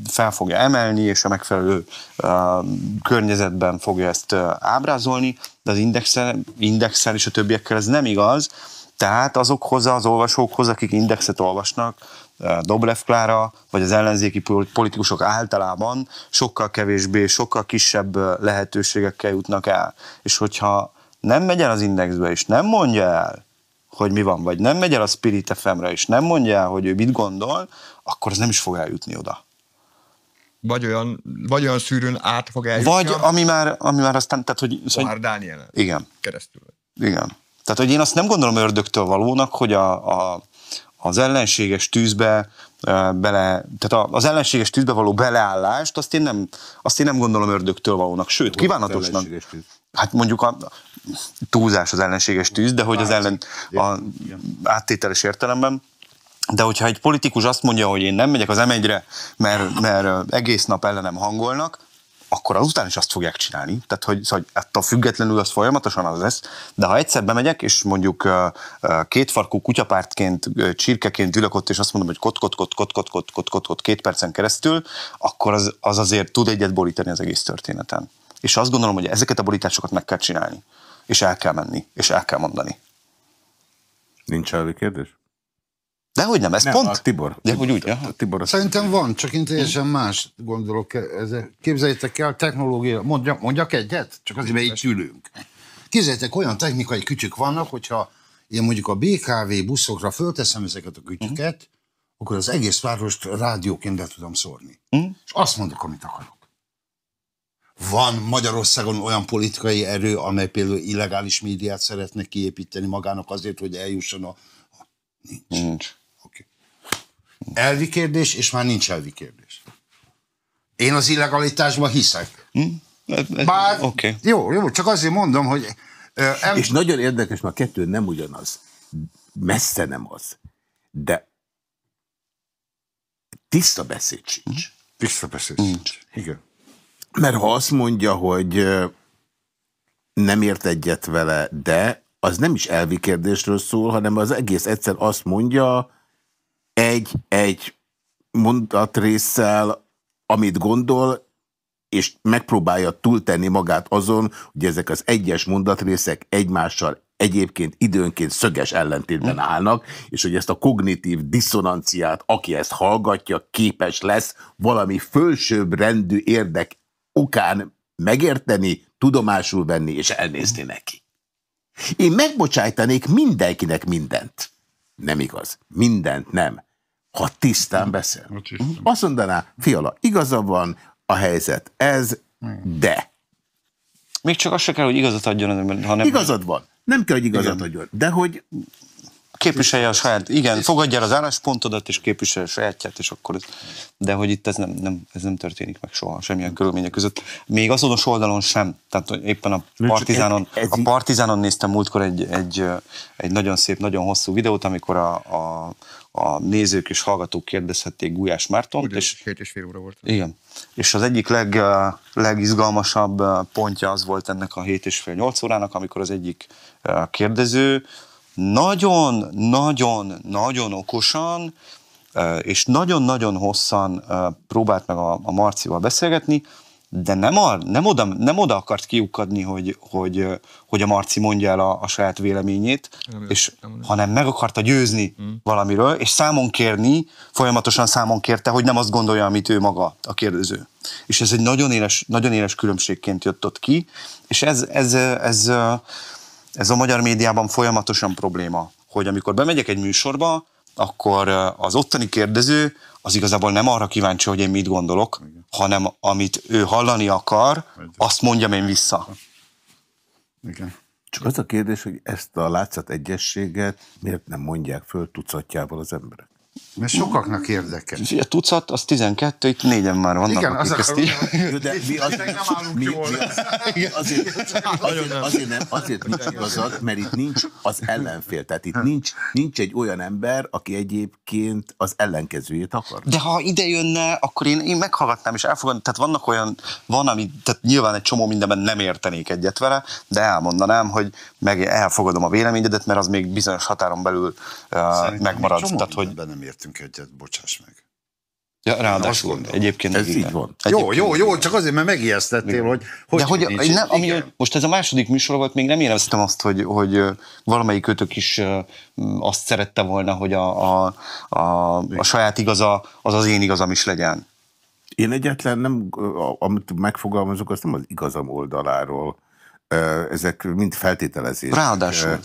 fel fogja emelni, és a megfelelő uh, környezetben fogja ezt uh, ábrázolni, de az indexel, indexel és a többiekkel ez nem igaz, tehát azokhoz az olvasókhoz, akik indexet olvasnak, Dobrev Klára, vagy az ellenzéki politikusok általában sokkal kevésbé, sokkal kisebb lehetőségekkel jutnak el. És hogyha nem megy el az indexbe, és nem mondja el, hogy mi van, vagy nem megy el a Spirit FM-re, és nem mondja el, hogy ő mit gondol, akkor az nem is fog eljutni oda. Vagy olyan, vagy olyan szűrőn át fog eljutni. Vagy ami már, ami már aztán, tehát hogy... Szóval, Dániel. Igen. Keresztül. Igen. Tehát, hogy én azt nem gondolom ördögtől valónak, hogy a, a az ellenséges tűzbe bele, tehát az ellenséges tűzbe való beleállást, azt én nem, azt én nem gondolom ördögtől valónak, sőt, kívánatosnak. Hát mondjuk a túlzás az ellenséges tűz, de hogy az ellen a áttételes értelemben, de hogyha egy politikus azt mondja, hogy én nem megyek az m mert, mert egész nap ellenem hangolnak, akkor azután is azt fogják csinálni. Tehát, hogy, szóval, hogy attól függetlenül az folyamatosan az lesz. De ha egyszer bemegyek, és mondjuk kétfarkú kutyapártként, csirkeként ülök ott, és azt mondom, hogy kot, kot, kot, kot, kot, kot, kot, kot, kot két percen keresztül, akkor az, az azért tud egyet borítani az egész történeten. És azt gondolom, hogy ezeket a borításokat meg kell csinálni. És el kell menni, és el kell mondani. Nincs elvi kérdés? De hogy nem, ez Nem, pont? a Tibor. De hogy úgy, A aha. Tibor azt Szerintem van, csak én teljesen más gondolok. ezzel. Képzeljétek el, technológia, mondjak, mondjak egyet? Csak azért, mert itt ülünk. Képzeljétek, olyan technikai kütyük vannak, hogyha én mondjuk a BKV buszokra fölteszem ezeket a kütyüket, akkor az egész várost rádióként be tudom szórni. És azt mondok, amit akarok. Van Magyarországon olyan politikai erő, amely például illegális médiát szeretne kiépíteni magának azért, hogy eljusson a... Nincs. Nincs. Elvi kérdés, és már nincs elvi kérdés. Én az illegalitásban hiszek. Ez- ez- Bár, Oké. Okay. jó, jó, csak azért mondom, hogy ö, em, És nagyon érdekes, mert a kettő nem ugyanaz. Messze nem az. De tiszta beszéd sincs. visszabeszélsz. Nincs. Igen. Mert ha azt mondja, hogy nem ért egyet vele, de az nem is elvi kérdésről szól, hanem az egész egyszer azt mondja egy-egy mondatrészsel, amit gondol, és megpróbálja túltenni magát azon, hogy ezek az egyes mondatrészek egymással egyébként időnként szöges ellentétben állnak, és hogy ezt a kognitív diszonanciát, aki ezt hallgatja, képes lesz valami fölsőbb rendű érdek okán megérteni, tudomásul venni és elnézni neki. Én megbocsájtanék mindenkinek mindent. Nem igaz. Mindent nem. Ha tisztán beszél. Azt mondaná, fiala, igaza van, a helyzet ez, de. Még csak az se kell, hogy igazat adjon, hanem Igazad van. Nem kell, hogy igazat Igen. adjon. De hogy képviselje a saját, igen, fogadja az álláspontodat, és képviselje a sajátját, és akkor ez, de hogy itt ez nem, nem, ez nem történik meg soha, semmilyen körülmények között. Még azonos oldalon sem. Tehát hogy éppen a Partizánon, a Partizánon néztem múltkor egy, egy, egy nagyon szép, nagyon hosszú videót, amikor a, a, a nézők és hallgatók kérdezhették Gulyás Mártont, és két és fél óra volt. igen. És az egyik leg, legizgalmasabb pontja az volt ennek a 7 és fél 8 órának, amikor az egyik kérdező nagyon, nagyon, nagyon okosan és nagyon-nagyon hosszan próbált meg a, a Marcival beszélgetni, de nem, ar, nem, oda, nem oda akart kiukadni, hogy, hogy, hogy a Marci mondja el a, a saját véleményét, Nem, és, nem, nem. hanem meg akarta győzni valamiről, és számon kérni, folyamatosan számon kérte, hogy nem azt gondolja, amit ő maga, a kérdező. És ez egy nagyon éles, nagyon éles különbségként jött ott ki, és ez, ez, ez, ez a magyar médiában folyamatosan probléma, hogy amikor bemegyek egy műsorba, akkor az ottani kérdező az igazából nem arra kíváncsi, hogy én mit gondolok, hanem amit ő hallani akar, azt mondjam én vissza. Igen. csak az a kérdés, hogy ezt a látszat egyességet miért nem mondják föl tucatjával az emberek? Mert sokaknak érdeke. A tucat, az 12, itt négyen már vannak, Igen, akik az ezt így... De mi az, nem állunk mi, jól. mi az, azért, azért, azért, nem, azért nincs igazad, mert itt nincs az ellenfél. Tehát itt nincs, nincs egy olyan ember, aki egyébként az ellenkezőjét akar. De ha ide jönne, akkor én, én meghallgatnám és elfogadnám. Tehát vannak olyan, van, ami, tehát nyilván egy csomó mindenben nem értenék egyet vele, de elmondanám, hogy meg elfogadom a véleményedet, mert az még bizonyos határon belül uh, megmarad. Tehát, hogy nem értünk egyet, bocsáss meg. ja, ráadásul gondolom. egyébként Ez igen. így van. Jó, Egyébként jó, jó, csak azért, mert megijesztettél, hogy... hogy de hogy, nincs- nem, ami, igen. most ez a második műsor volt, még nem éreztem azt, hogy, hogy valamelyik kötök is azt szerette volna, hogy a, a, a, a saját igaza az az én igazam is legyen. Én egyetlen nem, amit megfogalmazok, az nem az igazam oldaláról. Ezek mind feltételezések. Ráadásul.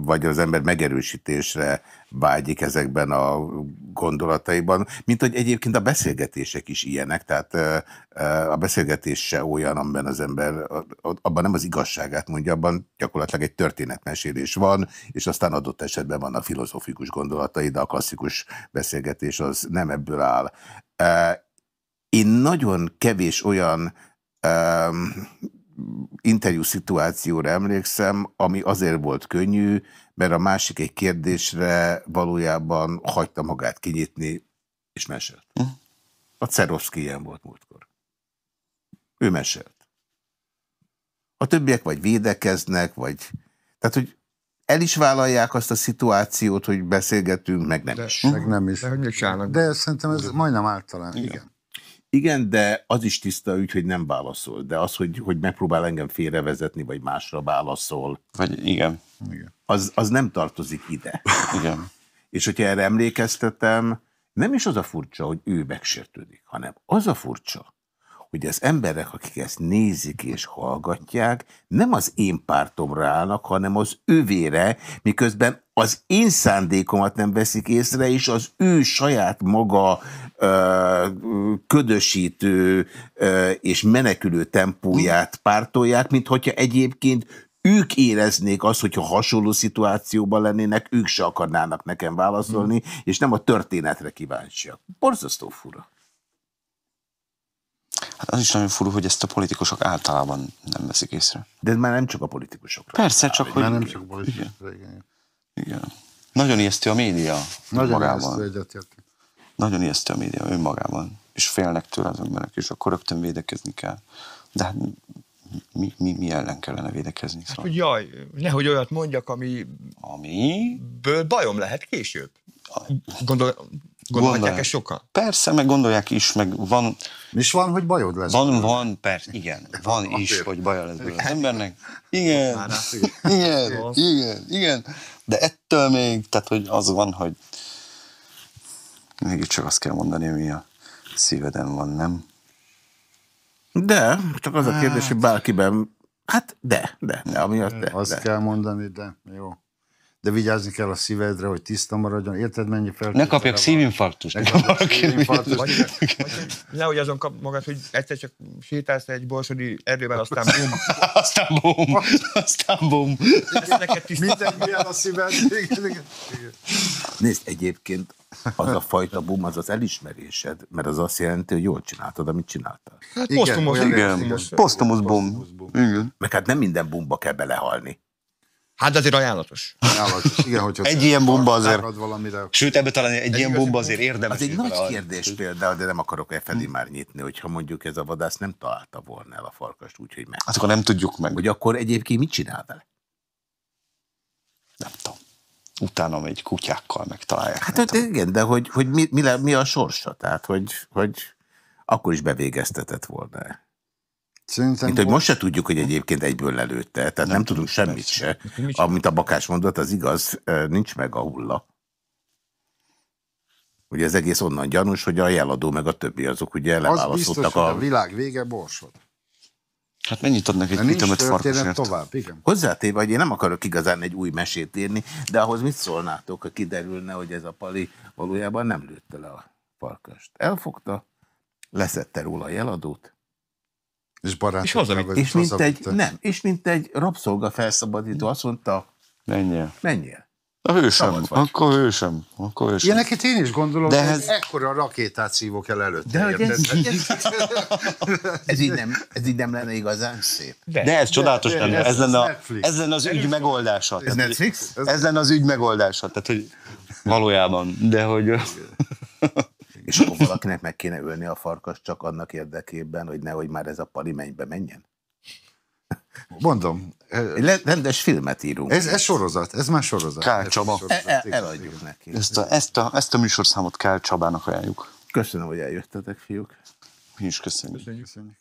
Vagy az ember megerősítésre vágyik ezekben a gondolataiban, mint hogy egyébként a beszélgetések is ilyenek, tehát a beszélgetés se olyan, amiben az ember, a- a- abban nem az igazságát mondja, abban gyakorlatilag egy történetmesélés van, és aztán adott esetben vannak filozófikus gondolatai, de a klasszikus beszélgetés az nem ebből áll. Én nagyon kevés olyan interjú szituációra emlékszem, ami azért volt könnyű, mert a másik egy kérdésre valójában hagyta magát kinyitni, és mesélt. Hm. A Cerovszki ilyen volt múltkor. Ő mesélt. A többiek vagy védekeznek, vagy... Tehát, hogy el is vállalják azt a szituációt, hogy beszélgetünk, meg nem De- is. Meg nem is. De? De szerintem ez majdnem általán. Igen. Igen, de az is tiszta ügy, hogy nem válaszol. De az, hogy, hogy megpróbál engem félrevezetni, vagy másra válaszol, Vagy igen, Igen. az, az nem tartozik ide. igen. És hogyha erre emlékeztetem, nem is az a furcsa, hogy ő megsértődik, hanem az a furcsa, hogy az emberek, akik ezt nézik és hallgatják, nem az én pártomra állnak, hanem az övére, miközben az én szándékomat nem veszik észre, és az ő saját maga ö, ködösítő ö, és menekülő tempóját pártolják, mint hogyha egyébként ők éreznék azt, hogyha hasonló szituációban lennének, ők se akarnának nekem válaszolni, és nem a történetre kíváncsiak. Borzasztó fura. Hát az is nagyon furú, hogy ezt a politikusok általában nem veszik észre. De ez már nem csak a politikusokra. Persze, csak hogy... Már nem csak politikai. Igen. Igen. Nagyon ijesztő a média Nagyon magában. ijesztő. Nagyon ijesztő a média önmagában. És félnek tőle az emberek, és akkor rögtön védekezni kell. De hát mi, mi, mi ellen kellene védekezni? Szóval. Hogy jaj, nehogy olyat mondjak, amiből Ami... bajom lehet később. Gondol, gondolhatják Gondolják. ezt sokan? Persze, meg gondolják is, meg van, És van, hogy bajod lesz. van, van, persze, igen, van is, Azért. hogy baja lesz belőle az embernek. Igen, igen, igen, igen. De ettől még, tehát, hogy az van, hogy mégiscsak azt kell mondani, ami a szíveden van, nem? De, csak az a kérdés, hogy bárkiben, hát de, de, de amiatt de, Azt de. kell mondani, de jó. De vigyázni kell a szívedre, hogy tiszta maradjon. Érted, mennyi fel? Ne kapjak szívinfarktust. Ne nekem kapjak szívinfarktust. Vagy, vagy nehogy azon kap magad, hogy egyszer csak sétálsz egy borsodi erdőben, aztán bum, Aztán bum, aztán bum. Minden milyen a szíved. Nézd, egyébként az a fajta bum, az az elismerésed, mert az azt jelenti, hogy jól csináltad, amit csináltál. Hát Igen, posztumos, igen. Posztumos. posztumusz bum. Posztumusz bum. Igen. Meg hát nem minden bumba kell belehalni. Hát azért ajánlatos. Állatos. Igen, hogyha Egy ilyen bomba azért- valamire. Sőt, ebbe talán egy ilyen igaz, bomba azért érdemes. Az egy nagy kérdés például, de nem akarok e felé már nyitni, hogyha mondjuk ez a vadász nem találta volna el a farkast úgy, hogy meg. Hát akkor nem tudjuk meg. Hogy akkor egyébként mit csinál vele? Nem tudom. Utána megy kutyákkal megtalálják. Hát de igen, de hogy, hogy mi, mi, le, mi a sorsa? Tehát, hogy, hogy akkor is bevégeztetett volna. Szerintem Mint hogy most se tudjuk, hogy egyébként egyből lelőtte, tehát nem, nem tudunk semmit se. Mit Amit a Bakás mondott, az igaz, nincs meg a hulla. Ugye ez egész onnan gyanús, hogy a jeladó meg a többi azok ugye az biztos, leválasztottak hogy a a... világ vége borsod. Hát mennyit adnak egy történet farkasért? tovább, igen. Hozzátéve, hogy én nem akarok igazán egy új mesét írni, de ahhoz mit szólnátok, ha kiderülne, hogy ez a pali valójában nem lőtte le a farkast. Elfogta, leszette róla a jeladót, És barátok. És hazavitt. és mint egy, nem, és mint egy rabszolga felszabadító azt mondta, Menjél. menjél. A hősem. Akkor hősem. Akkor hősem. Ilyeneket én is gondolom, De de ez- ez... ekkora rakétát szívok el előtte. De hogy ez, ez, ez, így nem, ez így nem lenne igazán szép. De ez csodálatos de- lenne. ez- Ez, ez lenne, a, ez lenne az ügy megoldása. Ez Tehát, Netflix? Ez lenne az ügy megoldása. Tehát, hogy valójában. De hogy... És akkor valakinek meg kéne ölni a farkas csak annak érdekében, hogy nehogy már ez a pali mennybe menjen. Mondom, Egy rendes filmet írunk. ez, ez sorozat, ez már sorozat. Ez Csaba. sorozat, El, el, eladjuk igen. neki. Ezt a, ezt, a, ezt a műsorszámot kell Csabának ajánljuk. Köszönöm, hogy eljöttetek, fiúk. Mi is köszönjük. Köszönjük. Köszönjük.